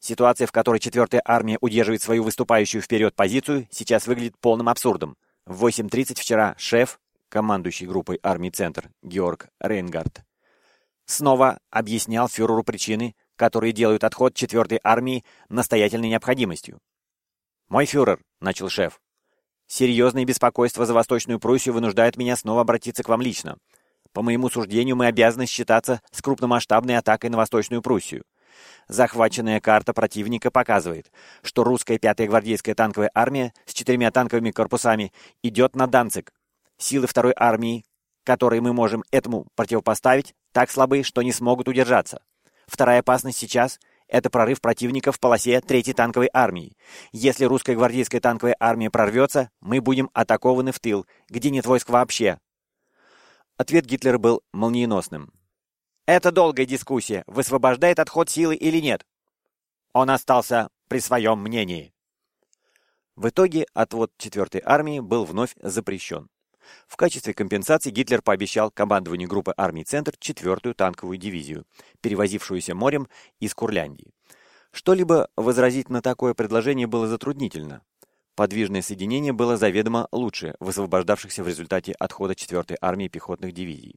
Ситуация, в которой 4-я армия удерживает свою выступающую вперед позицию, сейчас выглядит полным абсурдом. В 8.30 вчера шеф, командующий группой армий «Центр» Георг Рейнгард, снова объяснял фюреру причины, которые делают отход 4-й армии настоятельной необходимостью. «Мой фюрер», — начал шеф, — «серьезное беспокойство за Восточную Пруссию вынуждает меня снова обратиться к вам лично. По моему суждению, мы обязаны считаться с крупномасштабной атакой на Восточную Пруссию. Захваченная карта противника показывает, что русская 5-я гвардейская танковая армия с четырьмя танковыми корпусами идет на Данциг. Силы второй армии, которые мы можем этому противопоставить, так слабы, что не смогут удержаться. Вторая опасность сейчас — это прорыв противника в полосе Третьей танковой армии. Если русская гвардейская танковая армия прорвется, мы будем атакованы в тыл, где нет войск вообще. Ответ Гитлера был молниеносным. «Это долгая дискуссия, высвобождает отход силы или нет». Он остался при своем мнении. В итоге отвод 4-й армии был вновь запрещен. В качестве компенсации Гитлер пообещал командованию группы армий «Центр» 4-ю танковую дивизию, перевозившуюся морем из Курляндии. Что-либо возразить на такое предложение было затруднительно. Подвижное соединение было заведомо лучше высвобождавшихся в результате отхода 4-й армии пехотных дивизий.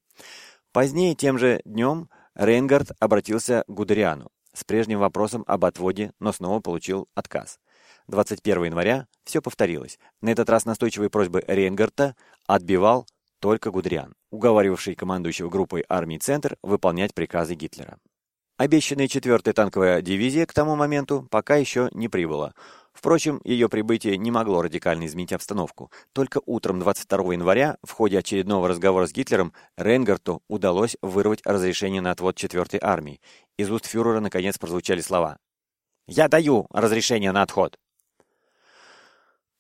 Позднее, тем же днем, Рейнгард обратился к Гудериану с прежним вопросом об отводе, но снова получил отказ. 21 января все повторилось. На этот раз настойчивые просьбы Рейнгарта отбивал только Гудриан, уговаривавший командующего группой армий «Центр» выполнять приказы Гитлера. Обещанная 4-я танковая дивизия к тому моменту пока еще не прибыла. Впрочем, ее прибытие не могло радикально изменить обстановку. Только утром 22 января, в ходе очередного разговора с Гитлером, Рейнгарту удалось вырвать разрешение на отвод 4-й армии. Из уст фюрера наконец прозвучали слова «Я даю разрешение на отход».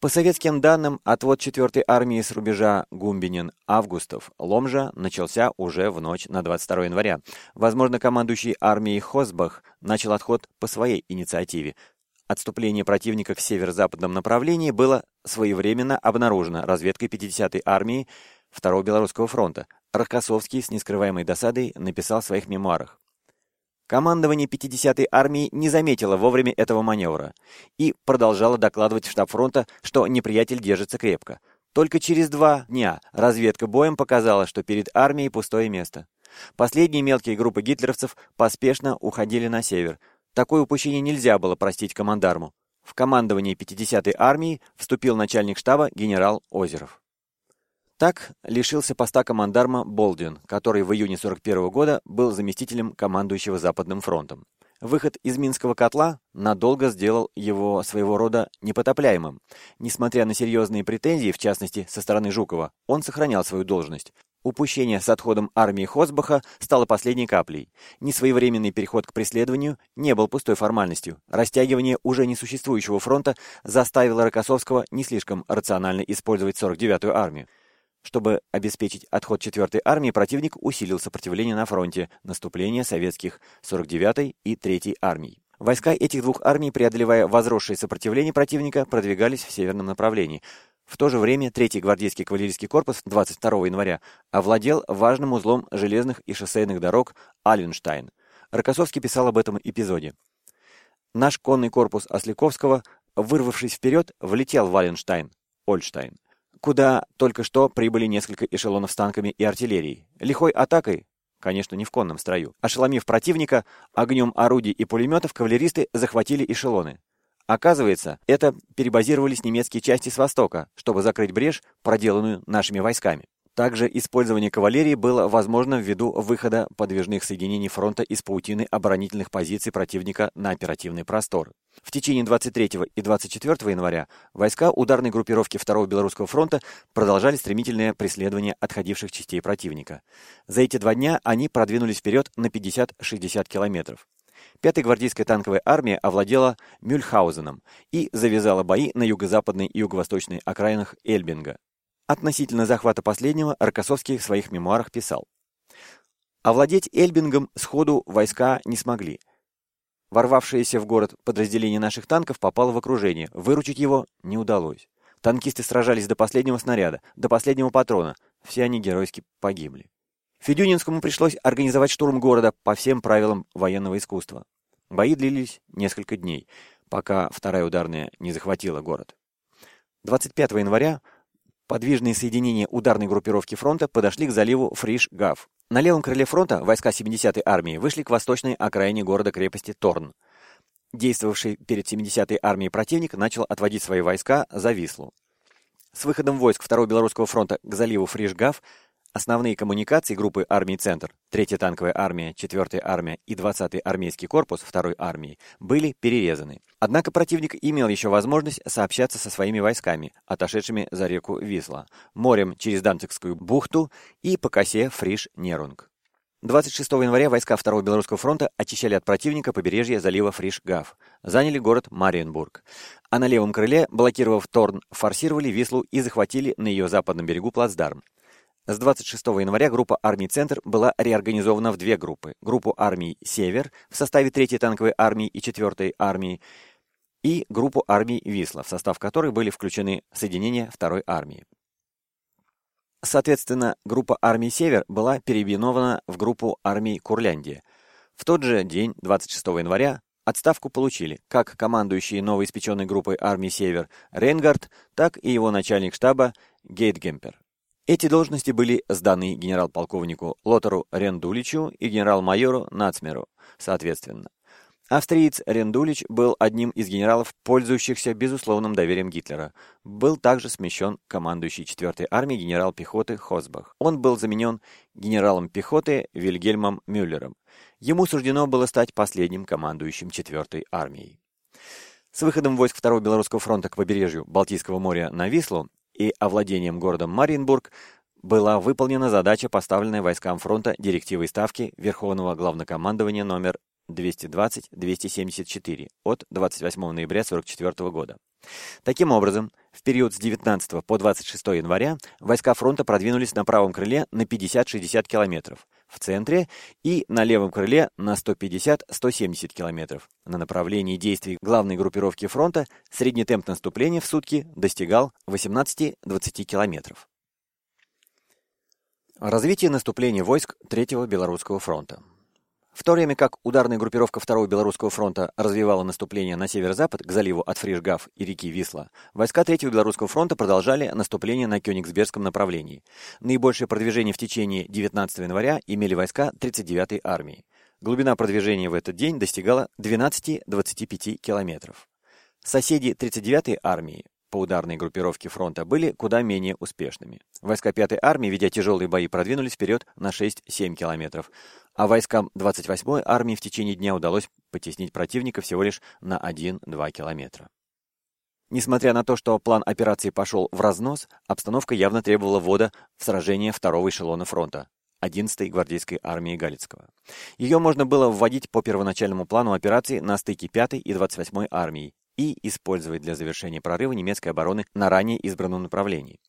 По советским данным, отвод 4-й армии с рубежа Гумбинин-Августов-Ломжа начался уже в ночь на 22 января. Возможно, командующий армией Хосбах начал отход по своей инициативе. Отступление противника в северо-западном направлении было своевременно обнаружено разведкой 50-й армии 2-го Белорусского фронта. Рокоссовский с нескрываемой досадой написал в своих мемуарах. Командование 50-й армии не заметило вовремя этого маневра и продолжало докладывать в штаб фронта, что неприятель держится крепко. Только через два дня разведка боем показала, что перед армией пустое место. Последние мелкие группы гитлеровцев поспешно уходили на север. Такое упущение нельзя было простить командарму. В командование 50-й армии вступил начальник штаба генерал Озеров. Так лишился поста командарма Болдин, который в июне 41 года был заместителем командующего Западным фронтом. Выход из Минского котла надолго сделал его своего рода непотопляемым. Несмотря на серьезные претензии, в частности, со стороны Жукова, он сохранял свою должность. Упущение с отходом армии Хосбаха стало последней каплей. Несвоевременный переход к преследованию не был пустой формальностью. Растягивание уже несуществующего фронта заставило Рокоссовского не слишком рационально использовать 49-ю армию. Чтобы обеспечить отход 4-й армии, противник усилил сопротивление на фронте наступления советских 49-й и 3-й армий. Войска этих двух армий, преодолевая возросшее сопротивление противника, продвигались в северном направлении. В то же время 3-й гвардейский кавалерийский корпус 22 января овладел важным узлом железных и шоссейных дорог Альвенштайн. Рокоссовский писал об этом эпизоде. Наш конный корпус Осляковского, вырвавшись вперед, влетел в Альвенштайн, Ольштайн куда только что прибыли несколько эшелонов с танками и артиллерией. Лихой атакой, конечно, не в конном строю, ошеломив противника, огнем орудий и пулеметов кавалеристы захватили эшелоны. Оказывается, это перебазировались немецкие части с востока, чтобы закрыть брешь, проделанную нашими войсками. Также использование кавалерии было возможно ввиду выхода подвижных соединений фронта из паутины оборонительных позиций противника на оперативный простор. В течение 23 и 24 января войска ударной группировки 2 Белорусского фронта продолжали стремительное преследование отходивших частей противника. За эти два дня они продвинулись вперед на 50-60 километров. Пятая гвардейская танковая армия овладела Мюльхаузеном и завязала бои на юго-западной и юго-восточной окраинах Эльбинга. Относительно захвата последнего Рокоссовский в своих мемуарах писал. Овладеть Эльбингом сходу войска не смогли. Ворвавшееся в город подразделение наших танков попало в окружение. Выручить его не удалось. Танкисты сражались до последнего снаряда, до последнего патрона. Все они геройски погибли. Федюнинскому пришлось организовать штурм города по всем правилам военного искусства. Бои длились несколько дней, пока вторая ударная не захватила город. 25 января Подвижные соединения ударной группировки фронта подошли к заливу Фриш-Гав. На левом крыле фронта войска 70-й армии вышли к восточной окраине города-крепости Торн. Действовавший перед 70-й армией противник начал отводить свои войска за Вислу. С выходом войск 2-го Белорусского фронта к заливу Фриш-Гаф Основные коммуникации группы армий «Центр», 3-я танковая армия, 4-я армия и 20-й армейский корпус 2-й армии были перерезаны. Однако противник имел еще возможность сообщаться со своими войсками, отошедшими за реку Висла, морем через Данцигскую бухту и по косе Фриш-Нерунг. 26 января войска 2-го Белорусского фронта очищали от противника побережье залива Фриш-Гаф, заняли город Мариенбург, а на левом крыле, блокировав Торн, форсировали Вислу и захватили на ее западном берегу плацдарм. С 26 января группа армий «Центр» была реорганизована в две группы. Группу армий «Север» в составе 3-й танковой армии и 4-й армии и группу армий «Висла», в состав которой были включены соединения 2-й армии. Соответственно, группа армий «Север» была переименована в группу армий «Курляндия». В тот же день, 26 января, отставку получили как командующий новоиспеченной группой армий «Север» Рейнгард, так и его начальник штаба Гейтгемпер. Эти должности были сданы генерал-полковнику Лотеру Рендуличу и генерал-майору Нацмеру, соответственно. Австриец Рендулич был одним из генералов, пользующихся безусловным доверием Гитлера. Был также смещен командующий 4-й армией генерал пехоты Хосбах. Он был заменен генералом пехоты Вильгельмом Мюллером. Ему суждено было стать последним командующим 4-й армией. С выходом войск 2-го Белорусского фронта к побережью Балтийского моря на Вислу и овладением городом Мариенбург была выполнена задача, поставленная войскам фронта директивой Ставки Верховного Главнокомандования номер 220-274 от 28 ноября 1944 года. Таким образом, в период с 19 по 26 января войска фронта продвинулись на правом крыле на 50-60 километров, в центре и на левом крыле на 150-170 километров. На направлении действий главной группировки фронта средний темп наступления в сутки достигал 18-20 километров. Развитие наступления войск Третьего Белорусского фронта. В то время как ударная группировка Второго Белорусского фронта развивала наступление на северо-запад к заливу от Фришгав и реки Висла, войска Третьего Белорусского фронта продолжали наступление на Кёнигсбергском направлении. Наибольшее продвижение в течение 19 января имели войска 39-й армии. Глубина продвижения в этот день достигала 12-25 километров. Соседи 39-й армии по ударной группировке фронта были куда менее успешными. Войска 5-й армии, ведя тяжелые бои, продвинулись вперед на 6-7 километров, а войскам 28-й армии в течение дня удалось потеснить противника всего лишь на 1-2 километра. Несмотря на то, что план операции пошел в разнос, обстановка явно требовала ввода в сражение второго эшелона фронта 11-й гвардейской армии Галицкого. Ее можно было вводить по первоначальному плану операции на стыке 5-й и 28-й армии и использовать для завершения прорыва немецкой обороны на ранее избранном направлении.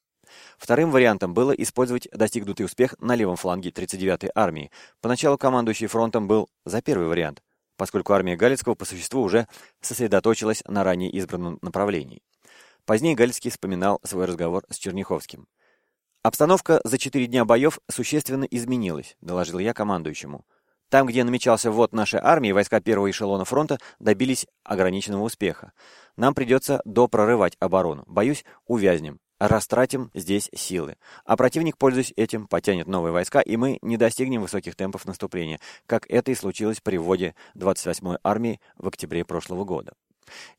Вторым вариантом было использовать достигнутый успех на левом фланге 39-й армии. Поначалу командующий фронтом был за первый вариант, поскольку армия Галицкого по существу уже сосредоточилась на ранее избранном направлении. Позднее Галицкий вспоминал свой разговор с Черняховским. «Обстановка за четыре дня боев существенно изменилась», — доложил я командующему. Там, где намечался ввод нашей армии, войска первого эшелона фронта добились ограниченного успеха. Нам придется допрорывать оборону. Боюсь, увязнем. Растратим здесь силы. А противник, пользуясь этим, потянет новые войска, и мы не достигнем высоких темпов наступления, как это и случилось при вводе 28-й армии в октябре прошлого года.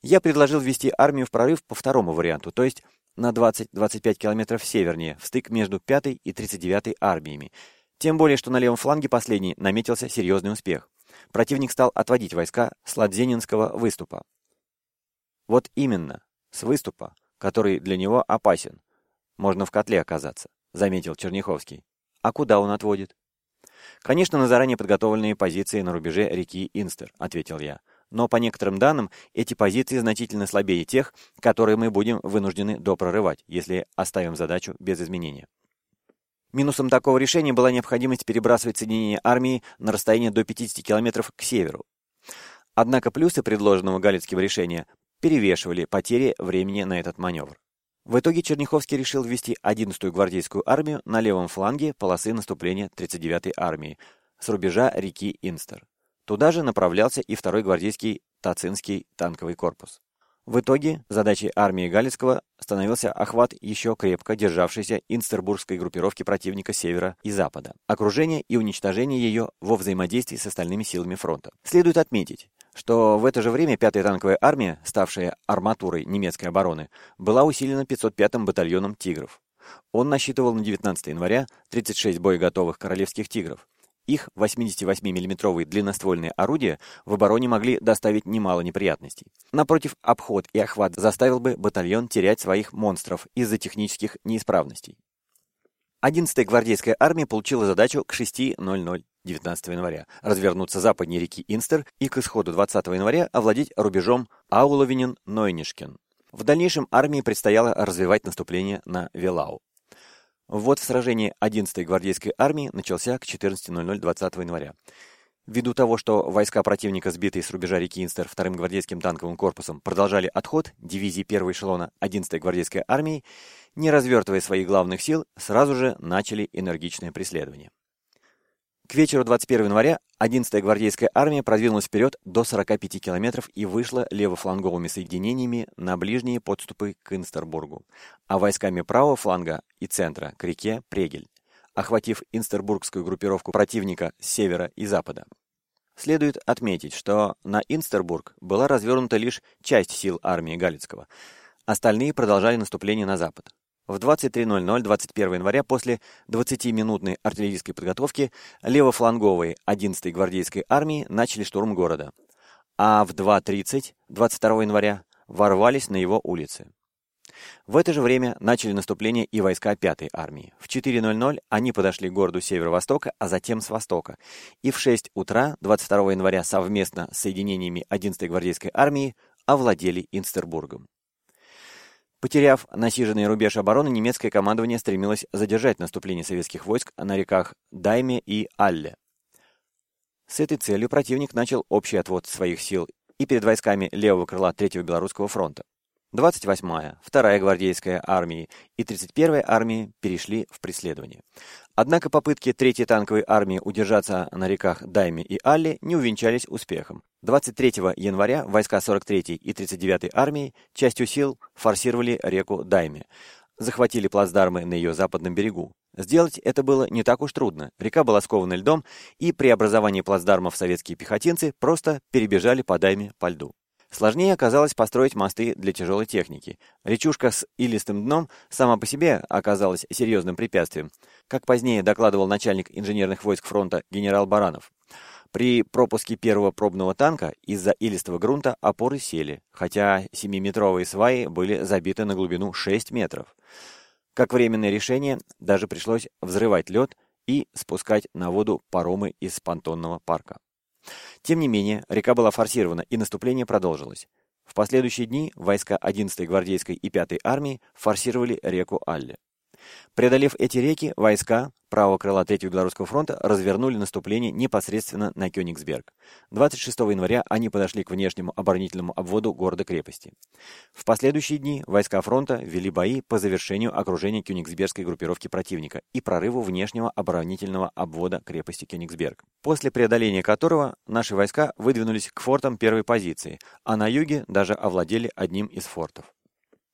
Я предложил ввести армию в прорыв по второму варианту, то есть на 20-25 километров севернее, в стык между 5 и 39 армиями. Тем более, что на левом фланге последний наметился серьезный успех. Противник стал отводить войска с Ладзенинского выступа. Вот именно, с выступа, который для него опасен. Можно в котле оказаться, заметил Черняховский. А куда он отводит? Конечно, на заранее подготовленные позиции на рубеже реки Инстер, ответил я. Но по некоторым данным, эти позиции значительно слабее тех, которые мы будем вынуждены допрорывать, если оставим задачу без изменения. Минусом такого решения была необходимость перебрасывать соединения армии на расстояние до 50 километров к северу. Однако плюсы предложенного Галицким решения перевешивали потери времени на этот маневр. В итоге Черняховский решил ввести 11-ю гвардейскую армию на левом фланге полосы наступления 39-й армии с рубежа реки Инстер. Туда же направлялся и 2-й гвардейский Тацинский танковый корпус. В итоге задачей армии Галицкого становился охват еще крепко державшейся инстербургской группировки противника севера и запада, окружение и уничтожение ее во взаимодействии с остальными силами фронта. Следует отметить, что в это же время 5-я танковая армия, ставшая арматурой немецкой обороны, была усилена 505-м батальоном «Тигров». Он насчитывал на 19 января 36 боеготовых королевских «Тигров». Их 88 миллиметровые длинноствольные орудия в обороне могли доставить немало неприятностей. Напротив, обход и охват заставил бы батальон терять своих монстров из-за технических неисправностей. 11-я гвардейская армия получила задачу к 6.00 19 января, развернуться западнее реки Инстер и к исходу 20 января овладеть рубежом Ауловинен-Нойнишкен. В дальнейшем армии предстояло развивать наступление на Велау. Вот в сражении 11-й гвардейской армии начался к 14.00 20 января. Ввиду того, что войска противника, сбитые с рубежа реки Инстер вторым гвардейским танковым корпусом, продолжали отход, дивизии первого эшелона 11-й гвардейской армии, не развертывая своих главных сил, сразу же начали энергичное преследование. К вечеру 21 января 11-я гвардейская армия продвинулась вперед до 45 километров и вышла левофланговыми соединениями на ближние подступы к Инстербургу, а войсками правого фланга и центра к реке Прегель, охватив инстербургскую группировку противника с севера и запада. Следует отметить, что на Инстербург была развернута лишь часть сил армии Галицкого, остальные продолжали наступление на запад. В 23.00 21 января после 20-минутной артиллерийской подготовки левофланговые 11-й гвардейской армии начали штурм города, а в 2.30 22 января ворвались на его улицы. В это же время начали наступление и войска 5-й армии. В 4.00 они подошли к городу северо-востока, а затем с востока. И в 6 утра 22 января совместно с соединениями 11-й гвардейской армии овладели Инстербургом. Потеряв насиженный рубеж обороны, немецкое командование стремилось задержать наступление советских войск на реках Дайме и Алле. С этой целью противник начал общий отвод своих сил и перед войсками левого крыла Третьего Белорусского фронта. 28-я, 2-я гвардейская армии и 31-я армии перешли в преследование. Однако попытки 3-й танковой армии удержаться на реках Дайме и Алле не увенчались успехом. 23 января войска 43-й и 39-й армии частью сил форсировали реку Дайме, захватили плацдармы на ее западном берегу. Сделать это было не так уж трудно. Река была скована льдом, и при образовании плацдармов советские пехотинцы просто перебежали по Дайме по льду. Сложнее оказалось построить мосты для тяжелой техники. Речушка с илистым дном сама по себе оказалась серьезным препятствием, как позднее докладывал начальник инженерных войск фронта генерал Баранов. При пропуске первого пробного танка из-за илистого грунта опоры сели, хотя 7-метровые сваи были забиты на глубину 6 метров. Как временное решение, даже пришлось взрывать лед и спускать на воду паромы из понтонного парка. Тем не менее, река была форсирована, и наступление продолжилось. В последующие дни войска 11-й гвардейской и 5-й армии форсировали реку Алле. Преодолев эти реки, войска правого крыла Третьего Белорусского фронта развернули наступление непосредственно на Кёнигсберг. 26 января они подошли к внешнему оборонительному обводу города-крепости. В последующие дни войска фронта вели бои по завершению окружения Кёнигсбергской группировки противника и прорыву внешнего оборонительного обвода крепости Кёнигсберг, после преодоления которого наши войска выдвинулись к фортам первой позиции, а на юге даже овладели одним из фортов.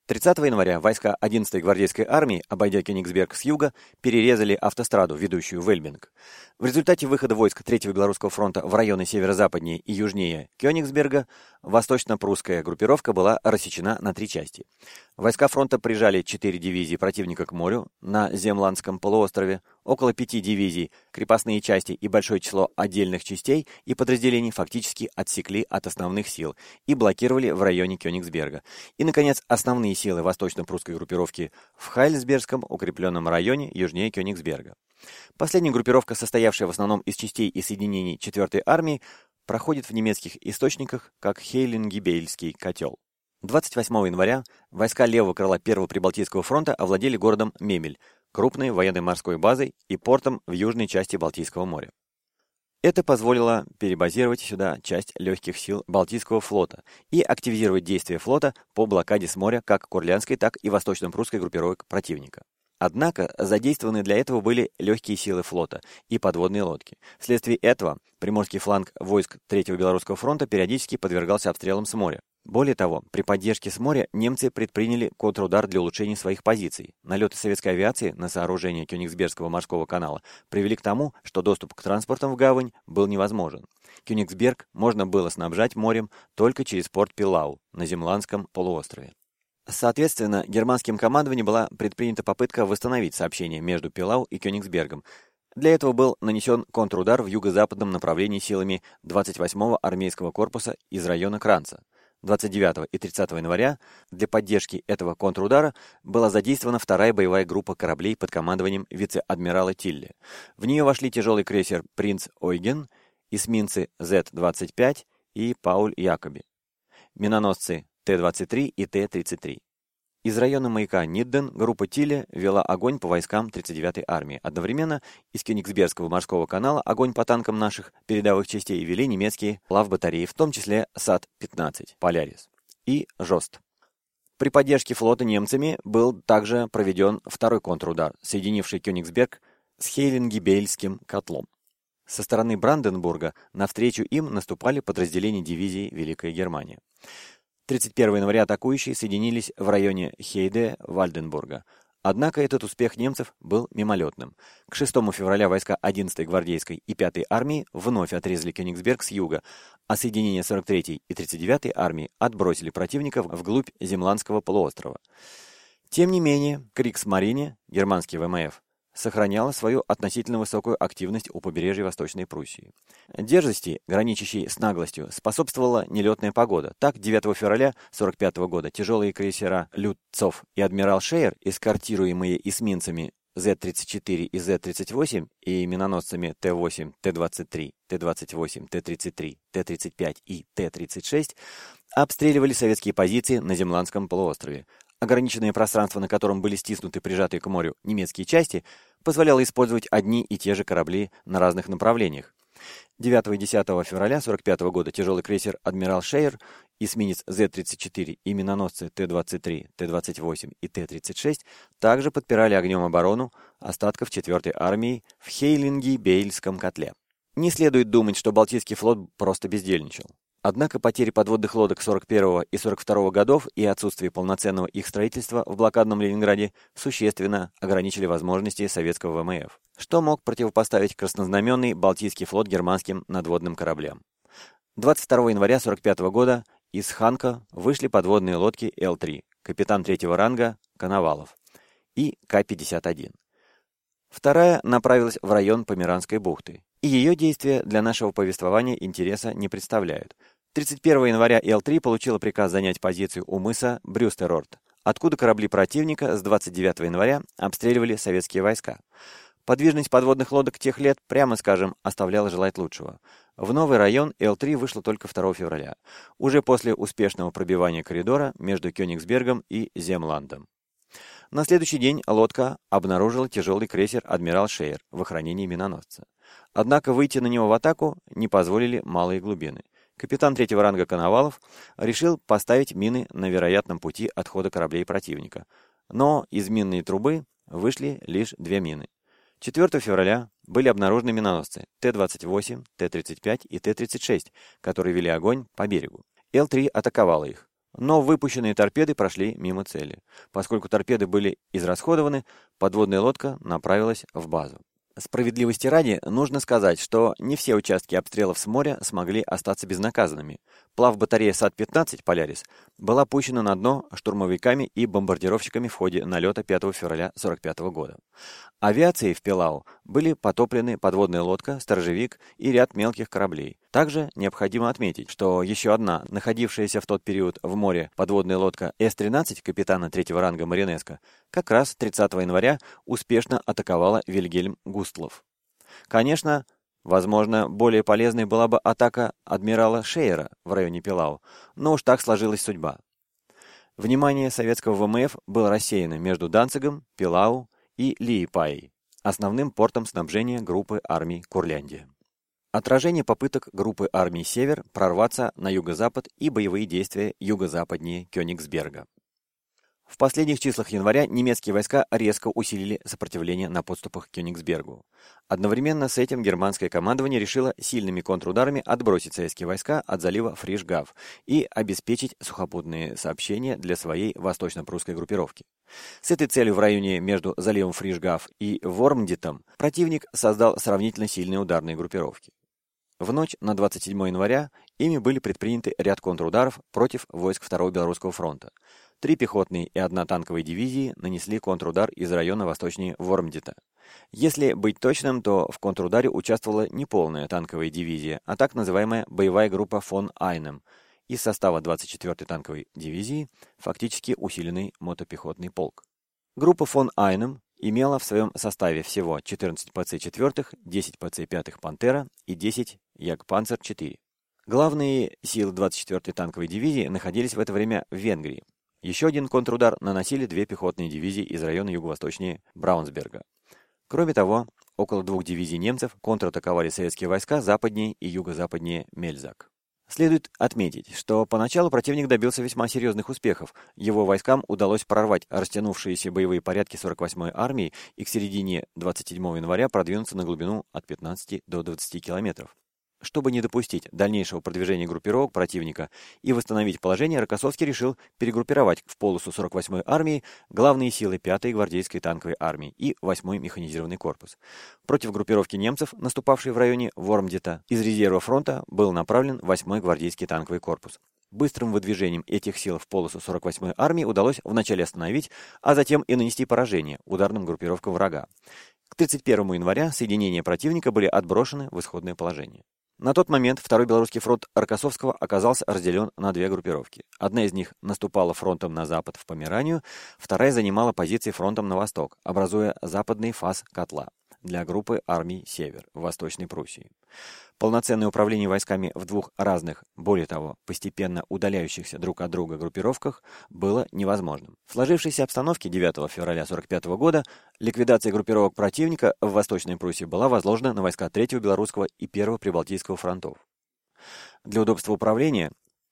30 января войска 11-й гвардейской армии, обойдя Кёнигсберг с юга, перерезали автостраду, ведущую в Эльбинг. В результате выхода войск 3-го Белорусского фронта в районы северо-западнее и южнее Кёнигсберга, восточно-прусская группировка была рассечена на три части. Войска фронта прижали 4 дивизии противника к морю на Земландском полуострове, около 5 дивизий, крепостные части и большое число отдельных частей и подразделений фактически отсекли от основных сил и блокировали в районе Кёнигсберга. И, наконец, основные силы восточно-прусской группировки в Хайльсбергском укрепленном районе южнее Кёнигсберга. Последняя группировка, состоявшая в основном из частей и соединений 4-й армии, проходит в немецких источниках как Хейлингебейльский котел. 28 января войска левого крыла 1-го Прибалтийского фронта овладели городом Мемель, крупной военной морской базой и портом в южной части Балтийского моря. Это позволило перебазировать сюда часть легких сил Балтийского флота и активизировать действия флота по блокаде с моря как Курлянской, так и восточно-прусской группировок противника. Однако задействованы для этого были легкие силы флота и подводные лодки. Вследствие этого приморский фланг войск Третьего Белорусского фронта периодически подвергался обстрелам с моря. Более того, при поддержке с моря немцы предприняли контрудар для улучшения своих позиций. Налеты советской авиации на сооружение Кёнигсбергского морского канала привели к тому, что доступ к транспортам в гавань был невозможен. Кёнигсберг можно было снабжать морем только через порт Пилау на Земландском полуострове. Соответственно, германским командованием была предпринята попытка восстановить сообщение между Пилау и Кёнигсбергом. Для этого был нанесен контрудар в юго-западном направлении силами 28-го армейского корпуса из района Кранца. 29 и 30 января для поддержки этого контрудара была задействована вторая боевая группа кораблей под командованием вице-адмирала Тилли. В нее вошли тяжелый крейсер «Принц Ойген», эсминцы Z-25 и «Пауль Якоби», миноносцы Т-23 и Т-33. Из района маяка Нидден группа Тиле вела огонь по войскам 39-й армии. Одновременно из Кёнигсбергского морского канала огонь по танкам наших передовых частей вели немецкие плавбатареи, в том числе САД-15 «Полярис» и «Жост». При поддержке флота немцами был также проведен второй контрудар, соединивший Кёнигсберг с Хейлингебельским котлом. Со стороны Бранденбурга навстречу им наступали подразделения дивизии Великая Германия. 31 января атакующие соединились в районе Хейде-Вальденбурга. Однако этот успех немцев был мимолетным. К 6 февраля войска 11-й гвардейской и 5-й армии вновь отрезали Кёнигсберг с юга, а соединения 43-й и 39-й армии отбросили противников вглубь Земландского полуострова. Тем не менее, Крикс-Марине, германский ВМФ, сохраняла свою относительно высокую активность у побережья Восточной Пруссии. Дерзости, граничащей с наглостью, способствовала нелетная погода. Так, 9 февраля 1945 года тяжелые крейсера «Людцов» и «Адмирал Шейер», эскортируемые эсминцами Z-34 и Z-38 и миноносцами Т-8, Т-23, Т-28, Т-33, Т-35 и Т-36, обстреливали советские позиции на Земландском полуострове, ограниченное пространство на котором были стиснуты прижатые к морю немецкие части, позволяло использовать одни и те же корабли на разных направлениях. 9 и 10 февраля 1945 года тяжелый крейсер «Адмирал Шейер», эсминец З-34 и миноносцы Т-23, Т-28 и Т-36 также подпирали огнем оборону остатков 4-й армии в Хейлинге-Бейльском котле. Не следует думать, что Балтийский флот просто бездельничал. Однако потери подводных лодок 41 и 42 годов и отсутствие полноценного их строительства в блокадном Ленинграде существенно ограничили возможности советского ВМФ, что мог противопоставить краснознаменный Балтийский флот германским надводным кораблям. 22 января 45 года из Ханка вышли подводные лодки Л-3, капитан третьего ранга Коновалов и К-51. Вторая направилась в район Померанской бухты, и ее действия для нашего повествования интереса не представляют – 31 января Л-3 получила приказ занять позицию у мыса Брюстерорт, откуда корабли противника с 29 января обстреливали советские войска. Подвижность подводных лодок тех лет, прямо скажем, оставляла желать лучшего. В новый район Л-3 вышла только 2 февраля, уже после успешного пробивания коридора между Кёнигсбергом и Земландом. На следующий день лодка обнаружила тяжелый крейсер «Адмирал Шейер» в охранении миноносца. Однако выйти на него в атаку не позволили малые глубины. Капитан третьего ранга Коновалов решил поставить мины на вероятном пути отхода кораблей противника. Но из минной трубы вышли лишь две мины. 4 февраля были обнаружены миноносцы Т-28, Т-35 и Т-36, которые вели огонь по берегу. Л-3 атаковала их. но выпущенные торпеды прошли мимо цели. Поскольку торпеды были израсходованы, подводная лодка направилась в базу. Справедливости ради, нужно сказать, что не все участки обстрелов с моря смогли остаться безнаказанными. Плав-батарея САД-15 «Полярис» была пущена на дно штурмовиками и бомбардировщиками в ходе налета 5 февраля 1945 года. Авиацией в Пилау были потоплены подводная лодка, сторожевик и ряд мелких кораблей. Также необходимо отметить, что еще одна, находившаяся в тот период в море подводная лодка С-13 капитана третьего ранга Маринеско, как раз 30 января успешно атаковала Вильгельм Густлов. Конечно, возможно, более полезной была бы атака адмирала Шейера в районе Пилау, но уж так сложилась судьба. Внимание советского ВМФ было рассеяно между Данцигом, Пилау и Лиепаей, основным портом снабжения группы армий Курляндия. Отражение попыток группы армий «Север» прорваться на юго-запад и боевые действия юго-западнее Кёнигсберга. В последних числах января немецкие войска резко усилили сопротивление на подступах к Кёнигсбергу. Одновременно с этим германское командование решило сильными контрударами отбросить советские войска от залива Фришгав и обеспечить сухопутные сообщения для своей восточно-прусской группировки. С этой целью в районе между заливом Фришгав и Вормдитом противник создал сравнительно сильные ударные группировки. В ночь на 27 января ими были предприняты ряд контрударов против войск Второго Белорусского фронта. Три пехотные и одна танковая дивизии нанесли контрудар из района восточнее Вормдита. Если быть точным, то в контрударе участвовала не полная танковая дивизия, а так называемая боевая группа фон Айнем из состава 24-й танковой дивизии, фактически усиленный мотопехотный полк. Группа фон Айнем имела в своем составе всего 14 ПЦ-4, 10 ПЦ-5 «Пантера» и 10 Ягпанцер-4. Главные силы 24-й танковой дивизии находились в это время в Венгрии. Еще один контрудар наносили две пехотные дивизии из района юго-восточнее Браунсберга. Кроме того, около двух дивизий немцев контратаковали советские войска западнее и юго-западнее Мельзак. Следует отметить, что поначалу противник добился весьма серьезных успехов. Его войскам удалось прорвать растянувшиеся боевые порядки 48-й армии и к середине 27 января продвинуться на глубину от 15 до 20 километров. Чтобы не допустить дальнейшего продвижения группировок противника и восстановить положение, Рокоссовский решил перегруппировать в полосу 48-й армии главные силы 5-й гвардейской танковой армии и 8-й механизированный корпус. Против группировки немцев, наступавшей в районе Вормдита, из резерва фронта был направлен 8-й гвардейский танковый корпус. Быстрым выдвижением этих сил в полосу 48-й армии удалось вначале остановить, а затем и нанести поражение ударным группировкам врага. К 31 января соединения противника были отброшены в исходное положение. На тот момент Второй Белорусский фронт Аркасовского оказался разделен на две группировки. Одна из них наступала фронтом на запад в Померанию, вторая занимала позиции фронтом на восток, образуя западный фас котла для группы армий «Север» в Восточной Пруссии. Полноценное управление войсками в двух разных, более того, постепенно удаляющихся друг от друга группировках было невозможным. В сложившейся обстановке 9 февраля 1945 года ликвидация группировок противника в Восточной Пруссии была возложена на войска 3-го Белорусского и 1-го Прибалтийского фронтов. Для удобства управления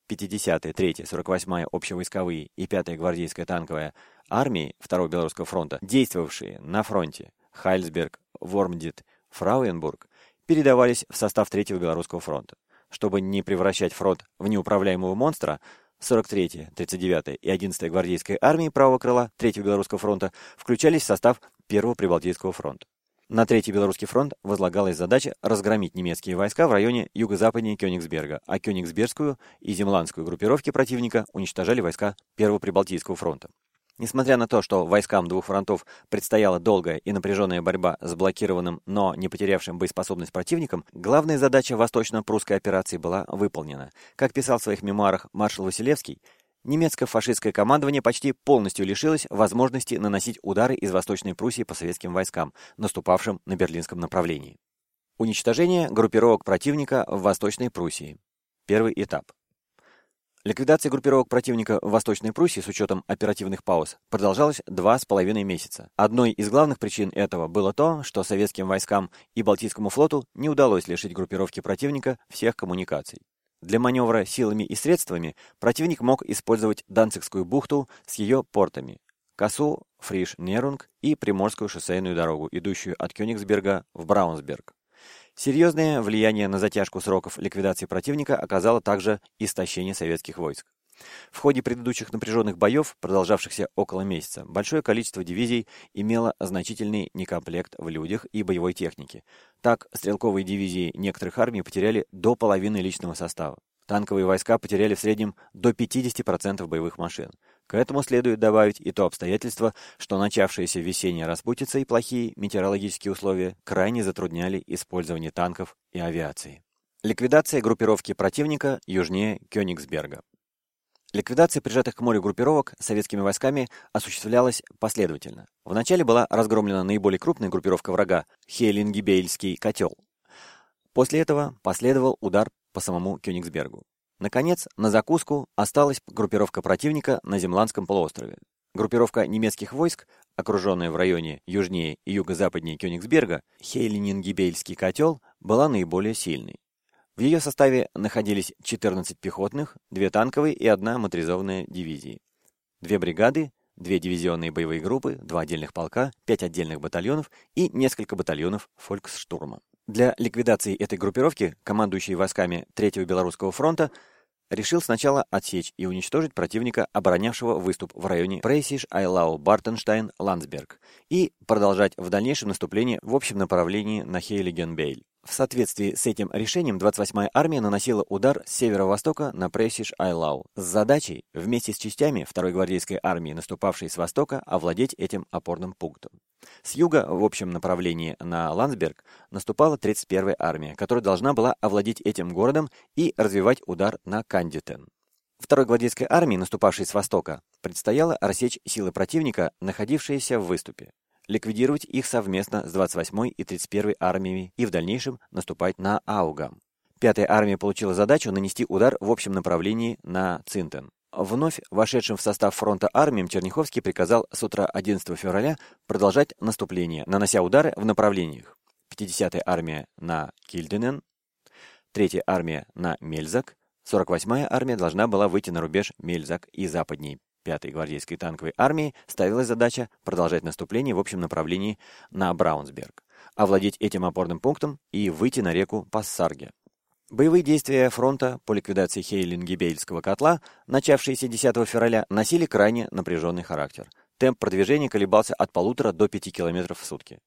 50-я, 3-я, 48-я общевойсковые и 5-я гвардейская танковая армии 2-го Белорусского фронта, действовавшие на фронте Хайльсберг, Вормдит, Фрауенбург, передавались в состав Третьего Белорусского фронта. Чтобы не превращать фронт в неуправляемого монстра, 43-я, 39-я и 11-я гвардейская армии правого крыла Третьего Белорусского фронта включались в состав Первого Прибалтийского фронта. На Третий Белорусский фронт возлагалась задача разгромить немецкие войска в районе юго-западнее Кёнигсберга, а Кёнигсбергскую и Земландскую группировки противника уничтожали войска Первого Прибалтийского фронта. Несмотря на то, что войскам двух фронтов предстояла долгая и напряженная борьба с блокированным, но не потерявшим боеспособность противником, главная задача восточно-прусской операции была выполнена. Как писал в своих мемуарах маршал Василевский, немецко-фашистское командование почти полностью лишилось возможности наносить удары из Восточной Пруссии по советским войскам, наступавшим на берлинском направлении. Уничтожение группировок противника в Восточной Пруссии. Первый этап. Ликвидация группировок противника в Восточной Пруссии с учетом оперативных пауз продолжалась два с половиной месяца. Одной из главных причин этого было то, что советским войскам и Балтийскому флоту не удалось лишить группировки противника всех коммуникаций. Для маневра силами и средствами противник мог использовать Данцигскую бухту с ее портами, косу Фриш-Нерунг и Приморскую шоссейную дорогу, идущую от Кёнигсберга в Браунсберг. Серьезное влияние на затяжку сроков ликвидации противника оказало также истощение советских войск. В ходе предыдущих напряженных боев, продолжавшихся около месяца, большое количество дивизий имело значительный некомплект в людях и боевой технике. Так, стрелковые дивизии некоторых армий потеряли до половины личного состава. Танковые войска потеряли в среднем до 50% боевых машин. К этому следует добавить и то обстоятельство, что начавшаяся весенняя распутица и плохие метеорологические условия крайне затрудняли использование танков и авиации. Ликвидация группировки противника южнее Кёнигсберга. Ликвидация прижатых к морю группировок советскими войсками осуществлялась последовательно. Вначале была разгромлена наиболее крупная группировка врага – Хейлингебейльский котел. После этого последовал удар по самому Кёнигсбергу. Наконец, на закуску осталась группировка противника на Земландском полуострове. Группировка немецких войск, окруженная в районе южнее и юго-западнее Кёнигсберга, Хейлинингебейльский котел, была наиболее сильной. В ее составе находились 14 пехотных, 2 танковые и 1 моторизованная дивизии. Две бригады, две дивизионные боевые группы, два отдельных полка, пять отдельных батальонов и несколько батальонов фольксштурма. Для ликвидации этой группировки командующий войсками Третьего Белорусского фронта решил сначала отсечь и уничтожить противника, оборонявшего выступ в районе Прейсиш-Айлау, Бартенштайн, Ландсберг, и продолжать в дальнейшем наступление в общем направлении на Хейлигенбейль. В соответствии с этим решением 28-я армия наносила удар с северо-востока на Прейсиш-Айлау с задачей вместе с частями 2-й гвардейской армии, наступавшей с востока, овладеть этим опорным пунктом. С юга в общем направлении на Ландсберг наступала 31-я армия, которая должна была овладеть этим городом и развивать удар на Кандитен. Второй гвардейской армии, наступавшей с востока, предстояло рассечь силы противника, находившиеся в выступе ликвидировать их совместно с 28-й и 31-й армиями и в дальнейшем наступать на Аугам. Пятая армия получила задачу нанести удар в общем направлении на Цинтен. Вновь вошедшим в состав фронта армиям Черняховский приказал с утра 11 февраля продолжать наступление, нанося удары в направлениях. 50-я армия на Кильденен, 3-я армия на Мельзак, 48-я армия должна была выйти на рубеж Мельзак и западней 5-й гвардейской танковой армии ставилась задача продолжать наступление в общем направлении на Браунсберг, овладеть этим опорным пунктом и выйти на реку Пассарге. Боевые действия фронта по ликвидации Хейлингебейльского котла, начавшиеся 10 февраля, носили крайне напряженный характер. Темп продвижения колебался от полутора до пяти километров в сутки.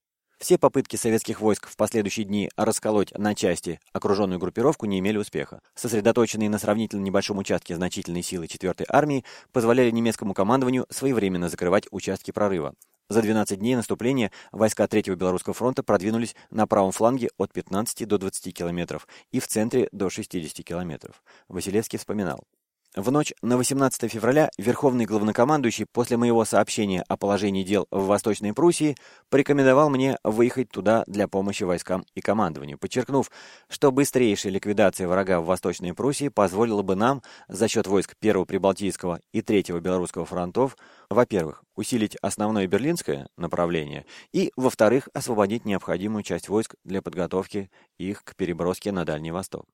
Все попытки советских войск в последующие дни расколоть на части окруженную группировку не имели успеха. Сосредоточенные на сравнительно небольшом участке значительные силы 4-й армии позволяли немецкому командованию своевременно закрывать участки прорыва. За 12 дней наступления войска 3-го Белорусского фронта продвинулись на правом фланге от 15 до 20 километров и в центре до 60 километров. Василевский вспоминал. В ночь на 18 февраля Верховный главнокомандующий после моего сообщения о положении дел в Восточной Пруссии порекомендовал мне выехать туда для помощи войскам и командованию, подчеркнув, что быстрейшая ликвидация врага в Восточной Пруссии позволила бы нам за счет войск 1-го Прибалтийского и 3-го Белорусского фронтов, во-первых, усилить основное берлинское направление и, во-вторых, освободить необходимую часть войск для подготовки их к переброске на Дальний Восток.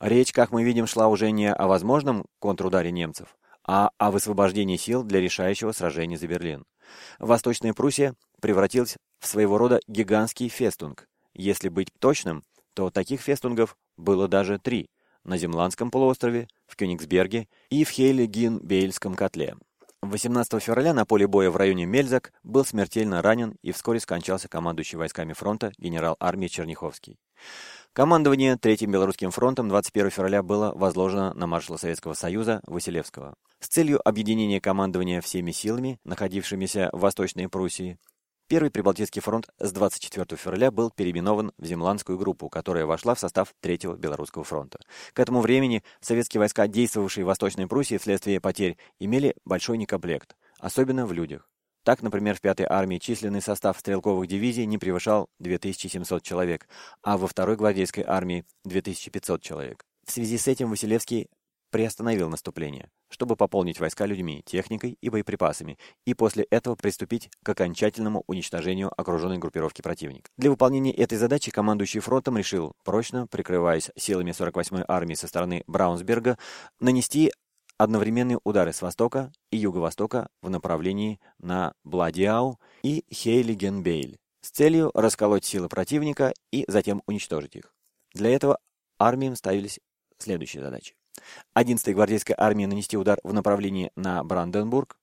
Речь, как мы видим, шла уже не о возможном контрударе немцев, а о высвобождении сил для решающего сражения за Берлин. Восточная Пруссия превратилась в своего рода гигантский фестунг. Если быть точным, то таких фестунгов было даже три – на Земландском полуострове, в Кёнигсберге и в Хейле-Гин-Бейльском котле. 18 февраля на поле боя в районе Мельзак был смертельно ранен и вскоре скончался командующий войсками фронта генерал армии Черняховский. Командование Третьим Белорусским фронтом 21 февраля было возложено на маршала Советского Союза Василевского. С целью объединения командования всеми силами, находившимися в Восточной Пруссии, Первый Прибалтийский фронт с 24 февраля был переименован в Земландскую группу, которая вошла в состав Третьего Белорусского фронта. К этому времени советские войска, действовавшие в Восточной Пруссии вследствие потерь, имели большой некомплект, особенно в людях. Так, например, в 5-й армии численный состав стрелковых дивизий не превышал 2700 человек, а во 2-й гвардейской армии 2500 человек. В связи с этим Василевский приостановил наступление, чтобы пополнить войска людьми, техникой и боеприпасами, и после этого приступить к окончательному уничтожению окруженной группировки противника. Для выполнения этой задачи командующий фронтом решил, прочно прикрываясь силами 48-й армии со стороны Браунсберга, нанести одновременные удары с востока и юго-востока в направлении на Бладиау и Хейлигенбейль с целью расколоть силы противника и затем уничтожить их. Для этого армиям ставились следующие задачи. 11-й гвардейской армии нанести удар в направлении на Бранденбург,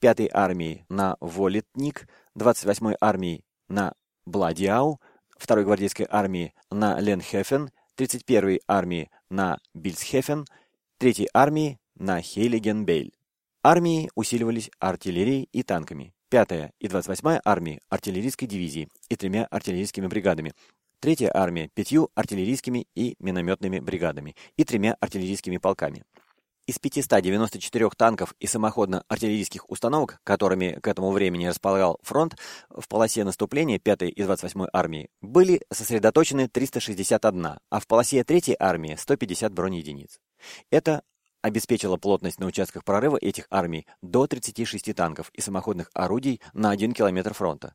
5-й армии на Волитник, 28-й армии на Бладиау, 2-й гвардейской армии на Ленхефен, 31-й армии на Бильсхефен, 3-й армии на Хейлигенбейль. Армии усиливались артиллерией и танками. 5-я и 28-я армии артиллерийской дивизии и тремя артиллерийскими бригадами. Третья армия пятью артиллерийскими и минометными бригадами и тремя артиллерийскими полками. Из 594 танков и самоходно-артиллерийских установок, которыми к этому времени располагал фронт, в полосе наступления 5-й и 28-й армии были сосредоточены 361, а в полосе 3-й армии 150 бронеединиц. Это обеспечило плотность на участках прорыва этих армий до 36 танков и самоходных орудий на 1 километр фронта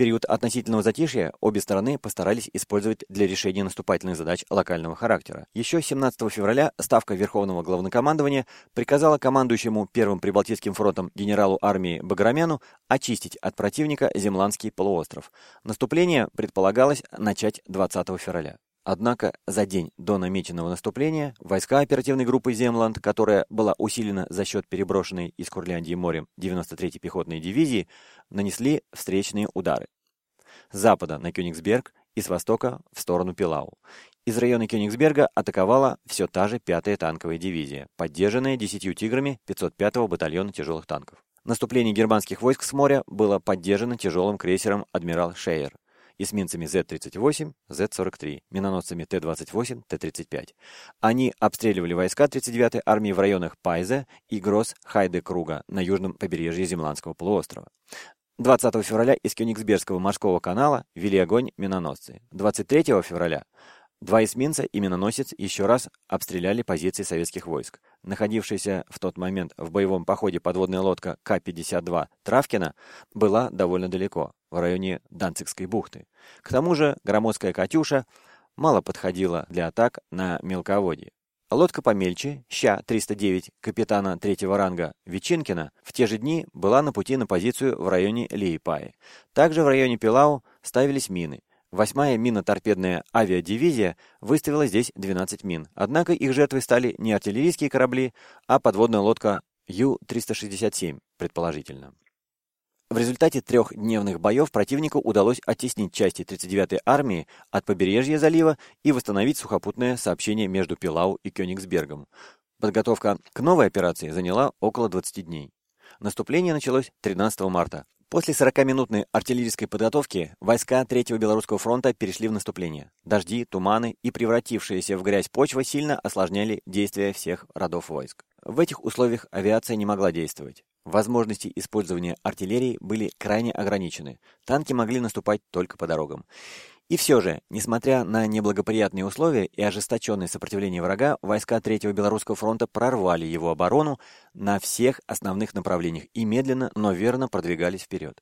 период относительного затишья обе стороны постарались использовать для решения наступательных задач локального характера. Еще 17 февраля Ставка Верховного Главнокомандования приказала командующему Первым Прибалтийским фронтом генералу армии Баграмяну очистить от противника Земландский полуостров. Наступление предполагалось начать 20 февраля. Однако за день до намеченного наступления войска оперативной группы «Земланд», которая была усилена за счет переброшенной из Курляндии морем 93-й пехотной дивизии, нанесли встречные удары. С запада на Кёнигсберг и с востока в сторону Пилау. Из района Кёнигсберга атаковала все та же 5-я танковая дивизия, поддержанная 10 «Тиграми» 505-го батальона тяжелых танков. Наступление германских войск с моря было поддержано тяжелым крейсером «Адмирал Шейер», эсминцами Z-38, Z-43, миноносцами Т-28, Т-35. Они обстреливали войска 39-й армии в районах Пайзе и Гросс-Хайде-Круга на южном побережье Земландского полуострова. 20 февраля из Кёнигсбергского морского канала вели огонь миноносцы. 23 февраля два эсминца и миноносец еще раз обстреляли позиции советских войск. Находившаяся в тот момент в боевом походе подводная лодка К-52 Травкина была довольно далеко, в районе Данцигской бухты. К тому же громоздкая «Катюша» мало подходила для атак на мелководье. Лодка помельче, Ща-309 капитана третьего ранга Вечинкина, в те же дни была на пути на позицию в районе Лиепаи. Также в районе Пилау ставились мины. Восьмая минно-торпедная авиадивизия выставила здесь 12 мин. Однако их жертвой стали не артиллерийские корабли, а подводная лодка Ю-367, предположительно. В результате трехдневных боев противнику удалось оттеснить части 39-й армии от побережья залива и восстановить сухопутное сообщение между Пилау и Кёнигсбергом. Подготовка к новой операции заняла около 20 дней. Наступление началось 13 марта. После 40-минутной артиллерийской подготовки войска Третьего Белорусского фронта перешли в наступление. Дожди, туманы и превратившаяся в грязь почва сильно осложняли действия всех родов войск. В этих условиях авиация не могла действовать. Возможности использования артиллерии были крайне ограничены. Танки могли наступать только по дорогам. И все же, несмотря на неблагоприятные условия и ожесточенное сопротивление врага, войска Третьего Белорусского фронта прорвали его оборону на всех основных направлениях и медленно, но верно продвигались вперед.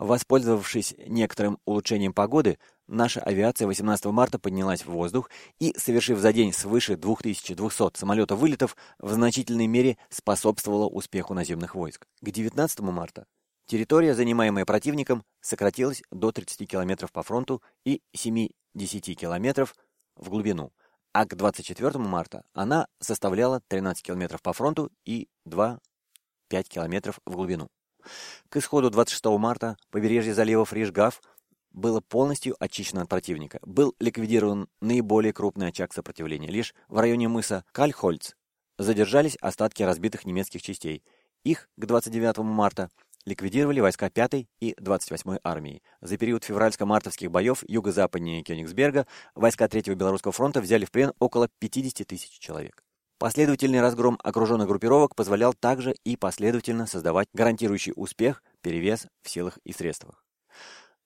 Воспользовавшись некоторым улучшением погоды, наша авиация 18 марта поднялась в воздух и, совершив за день свыше 2200 самолетов-вылетов, в значительной мере способствовала успеху наземных войск. К 19 марта территория, занимаемая противником, сократилась до 30 километров по фронту и 7-10 километров в глубину, а к 24 марта она составляла 13 километров по фронту и 2-5 километров в глубину. К исходу 26 марта побережье залива Фришгав было полностью очищено от противника. Был ликвидирован наиболее крупный очаг сопротивления. Лишь в районе мыса Кальхольц задержались остатки разбитых немецких частей. Их к 29 марта ликвидировали войска 5-й и 28-й армии. За период февральско-мартовских боев юго-западнее Кёнигсберга войска 3-го Белорусского фронта взяли в плен около 50 тысяч человек. Последовательный разгром окруженных группировок позволял также и последовательно создавать гарантирующий успех, перевес в силах и средствах.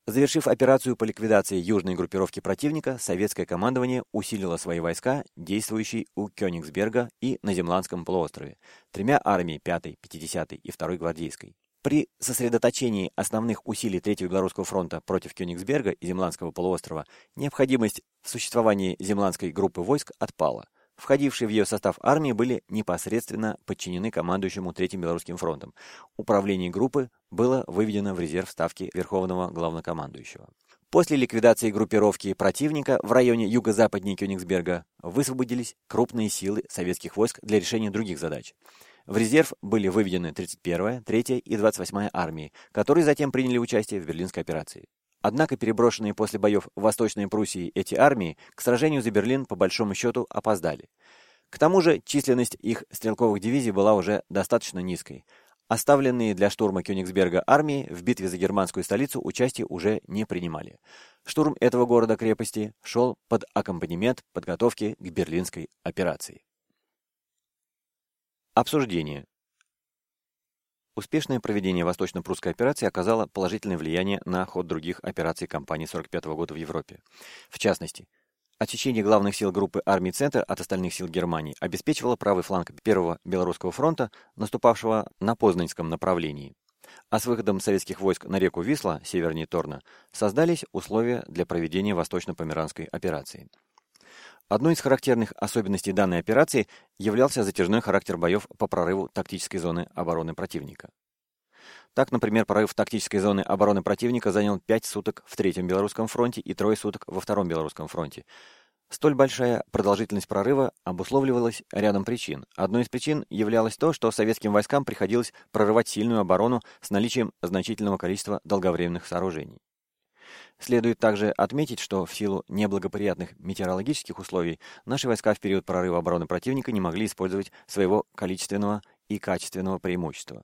Завершив операцию по ликвидации южной группировки противника, советское командование усилило свои войска, действующие у Кёнигсберга и на Земландском полуострове, тремя армиями 5-й, 50-й и 2-й гвардейской. При сосредоточении основных усилий Третьего Белорусского фронта против Кёнигсберга и Земландского полуострова необходимость в существовании земландской группы войск отпала. Входившие в ее состав армии были непосредственно подчинены командующему Третьим Белорусским фронтом. Управление группы было выведено в резерв ставки Верховного Главнокомандующего. После ликвидации группировки противника в районе юго-западнее Кёнигсберга высвободились крупные силы советских войск для решения других задач. В резерв были выведены 31-я, 3-я и 28-я армии, которые затем приняли участие в Берлинской операции. Однако переброшенные после боев в Восточной Пруссии эти армии к сражению за Берлин по большому счету опоздали. К тому же численность их стрелковых дивизий была уже достаточно низкой – Оставленные для штурма Кёнигсберга армии в битве за германскую столицу участие уже не принимали. Штурм этого города-крепости шел под аккомпанемент подготовки к Берлинской операции. Обсуждение. Успешное проведение восточно-прусской операции оказало положительное влияние на ход других операций кампании 45 года в Европе. В частности, Отсечение главных сил группы армий «Центр» от остальных сил Германии обеспечивало правый фланг Первого Белорусского фронта, наступавшего на Познанском направлении. А с выходом советских войск на реку Висла, севернее Торна, создались условия для проведения Восточно-Померанской операции. Одной из характерных особенностей данной операции являлся затяжной характер боев по прорыву тактической зоны обороны противника. Так, например, прорыв тактической зоны обороны противника занял 5 суток в Третьем Белорусском фронте и трое суток во Втором Белорусском фронте. Столь большая продолжительность прорыва обусловливалась рядом причин. Одной из причин являлось то, что советским войскам приходилось прорывать сильную оборону с наличием значительного количества долговременных сооружений. Следует также отметить, что в силу неблагоприятных метеорологических условий наши войска в период прорыва обороны противника не могли использовать своего количественного и качественного преимущества.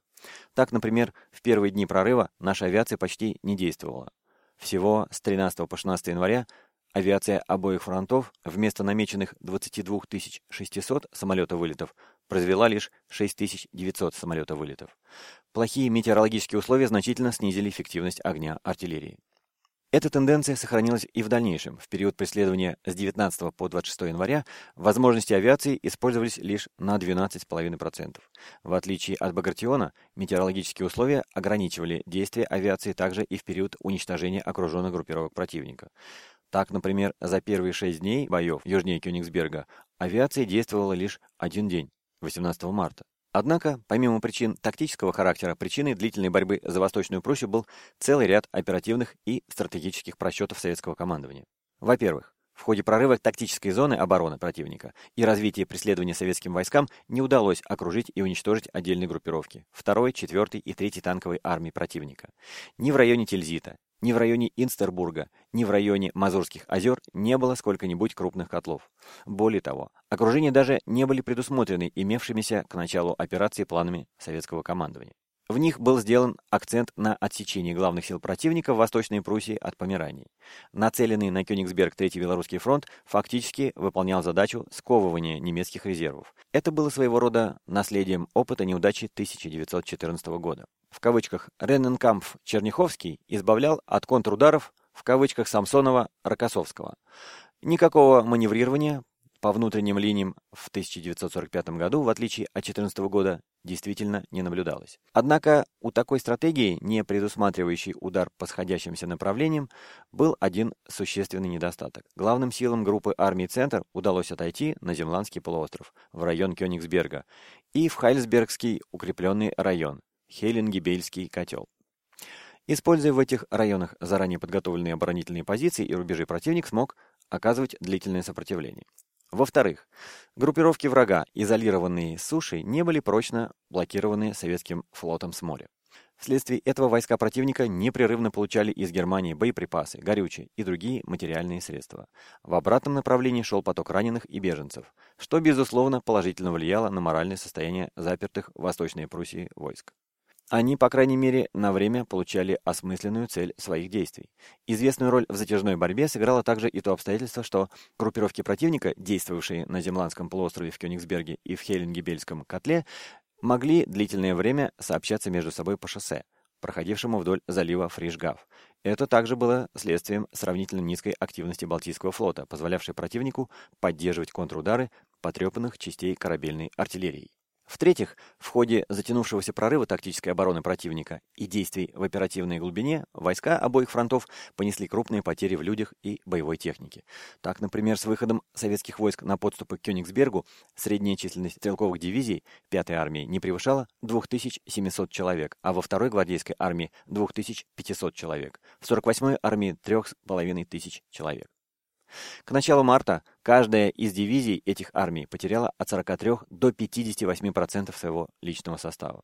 Так, например, в первые дни прорыва наша авиация почти не действовала. Всего с 13 по 16 января авиация обоих фронтов вместо намеченных 22 600 самолета-вылетов произвела лишь 6 900 самолета-вылетов. Плохие метеорологические условия значительно снизили эффективность огня артиллерии. Эта тенденция сохранилась и в дальнейшем. В период преследования с 19 по 26 января возможности авиации использовались лишь на 12,5%. В отличие от Багратиона, метеорологические условия ограничивали действия авиации также и в период уничтожения окруженных группировок противника. Так, например, за первые шесть дней боев южнее Кёнигсберга авиация действовала лишь один день, 18 марта. Однако, помимо причин тактического характера, причиной длительной борьбы за Восточную Пруссию был целый ряд оперативных и стратегических просчетов советского командования. Во-первых, в ходе прорыва тактической зоны обороны противника и развития преследования советским войскам не удалось окружить и уничтожить отдельные группировки 2, 4 и 3 танковой армии противника. Ни в районе Тильзита, ни в районе Инстербурга, ни в районе Мазурских озер не было сколько-нибудь крупных котлов. Более того, окружения даже не были предусмотрены имевшимися к началу операции планами советского командования. В них был сделан акцент на отсечении главных сил противника в Восточной Пруссии от Померании. Нацеленный на Кёнигсберг Третий Белорусский фронт фактически выполнял задачу сковывания немецких резервов. Это было своего рода наследием опыта неудачи 1914 года. В кавычках Ренненкампф Черняховский избавлял от контрударов в кавычках Самсонова Рокоссовского. Никакого маневрирования по внутренним линиям в 1945 году, в отличие от 2014 года, действительно не наблюдалось. Однако у такой стратегии, не предусматривающей удар по сходящимся направлениям, был один существенный недостаток. Главным силам группы армий «Центр» удалось отойти на Земландский полуостров, в район Кёнигсберга, и в Хайльсбергский укрепленный район, Хеленгебельский котел. Используя в этих районах заранее подготовленные оборонительные позиции и рубежи, противник смог оказывать длительное сопротивление. Во-вторых, группировки врага, изолированные с суши, не были прочно блокированы советским флотом с моря. Вследствие этого войска противника непрерывно получали из Германии боеприпасы, горючее и другие материальные средства. В обратном направлении шел поток раненых и беженцев, что, безусловно, положительно влияло на моральное состояние запертых в Восточной Пруссии войск. Они, по крайней мере, на время получали осмысленную цель своих действий. Известную роль в затяжной борьбе сыграло также и то обстоятельство, что группировки противника, действовавшие на Земландском полуострове в Кёнигсберге и в Хеленгебельском котле, могли длительное время сообщаться между собой по шоссе, проходившему вдоль залива Фришгав. Это также было следствием сравнительно низкой активности Балтийского флота, позволявшей противнику поддерживать контрудары потрепанных частей корабельной артиллерии. В-третьих, в ходе затянувшегося прорыва тактической обороны противника и действий в оперативной глубине войска обоих фронтов понесли крупные потери в людях и боевой технике. Так, например, с выходом советских войск на подступы к Кёнигсбергу средняя численность стрелковых дивизий 5-й армии не превышала 2700 человек, а во 2-й гвардейской армии 2500 человек, в 48-й армии 3500 человек. К началу марта каждая из дивизий этих армий потеряла от 43 до 58% своего личного состава.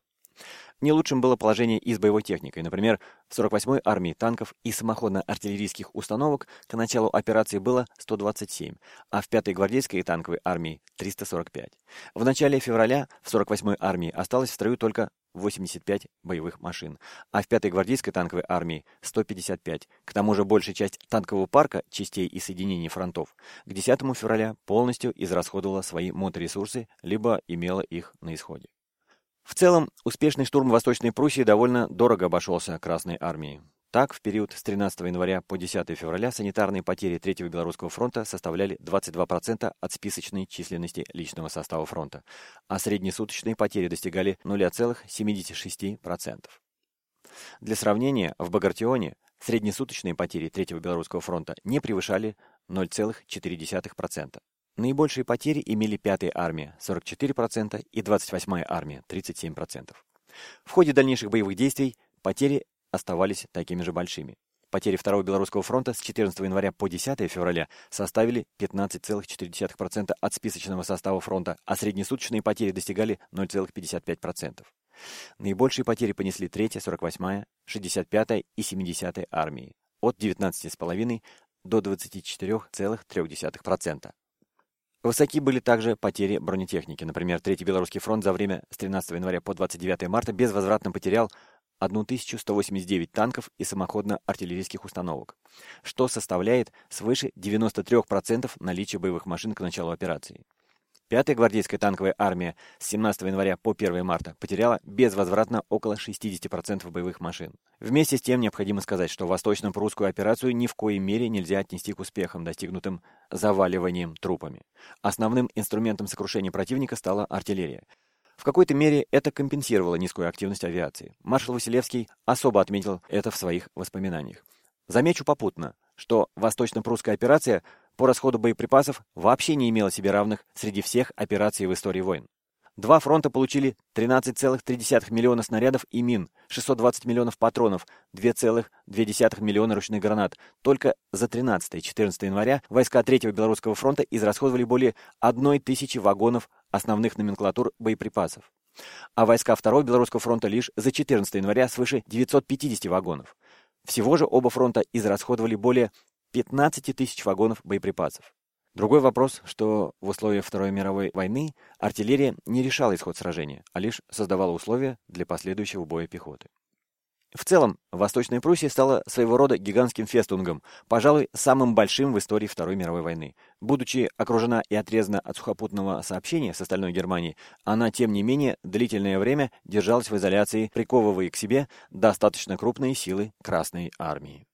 Не лучшим было положение и с боевой техникой. Например, в 48-й армии танков и самоходно-артиллерийских установок к началу операции было 127, а в 5-й гвардейской и танковой армии 345. В начале февраля в 48-й армии осталось в строю только 85 боевых машин, а в 5-й гвардейской танковой армии 155. К тому же большая часть танкового парка, частей и соединений фронтов, к 10 февраля полностью израсходовала свои моторесурсы, либо имела их на исходе. В целом, успешный штурм Восточной Пруссии довольно дорого обошелся Красной армии. Так, в период с 13 января по 10 февраля санитарные потери Третьего Белорусского фронта составляли 22% от списочной численности личного состава фронта, а среднесуточные потери достигали 0,76%. Для сравнения, в Багратионе среднесуточные потери Третьего Белорусского фронта не превышали 0,4%. Наибольшие потери имели 5-я армия 44% и 28-я армия 37%. В ходе дальнейших боевых действий потери оставались такими же большими. Потери Второго Белорусского фронта с 14 января по 10 февраля составили 15,4% от списочного состава фронта, а среднесуточные потери достигали 0,55%. Наибольшие потери понесли 3-я, 48-я, 65-я и 70-я армии от 19,5 до 24,3%. Высоки были также потери бронетехники. Например, Третий Белорусский фронт за время с 13 января по 29 марта безвозвратно потерял 1189 танков и самоходно-артиллерийских установок, что составляет свыше 93% наличия боевых машин к началу операции. Пятая гвардейская танковая армия с 17 января по 1 марта потеряла безвозвратно около 60% боевых машин. Вместе с тем необходимо сказать, что восточно-прусскую операцию ни в коей мере нельзя отнести к успехам, достигнутым заваливанием трупами. Основным инструментом сокрушения противника стала артиллерия. В какой-то мере это компенсировало низкую активность авиации. Маршал Василевский особо отметил это в своих воспоминаниях. Замечу попутно, что восточно-прусская операция по расходу боеприпасов вообще не имела себе равных среди всех операций в истории войн. Два фронта получили 13,3 миллиона снарядов и мин, 620 миллионов патронов, 2,2 миллиона ручных гранат. Только за 13-14 января войска Третьего Белорусского фронта израсходовали более 1 тысячи вагонов основных номенклатур боеприпасов. А войска Второго Белорусского фронта лишь за 14 января свыше 950 вагонов. Всего же оба фронта израсходовали более 15 тысяч вагонов боеприпасов. Другой вопрос, что в условиях Второй мировой войны артиллерия не решала исход сражения, а лишь создавала условия для последующего боя пехоты. В целом, Восточная Пруссия стала своего рода гигантским фестунгом, пожалуй, самым большим в истории Второй мировой войны. Будучи окружена и отрезана от сухопутного сообщения с остальной Германией, она, тем не менее, длительное время держалась в изоляции, приковывая к себе достаточно крупные силы Красной армии.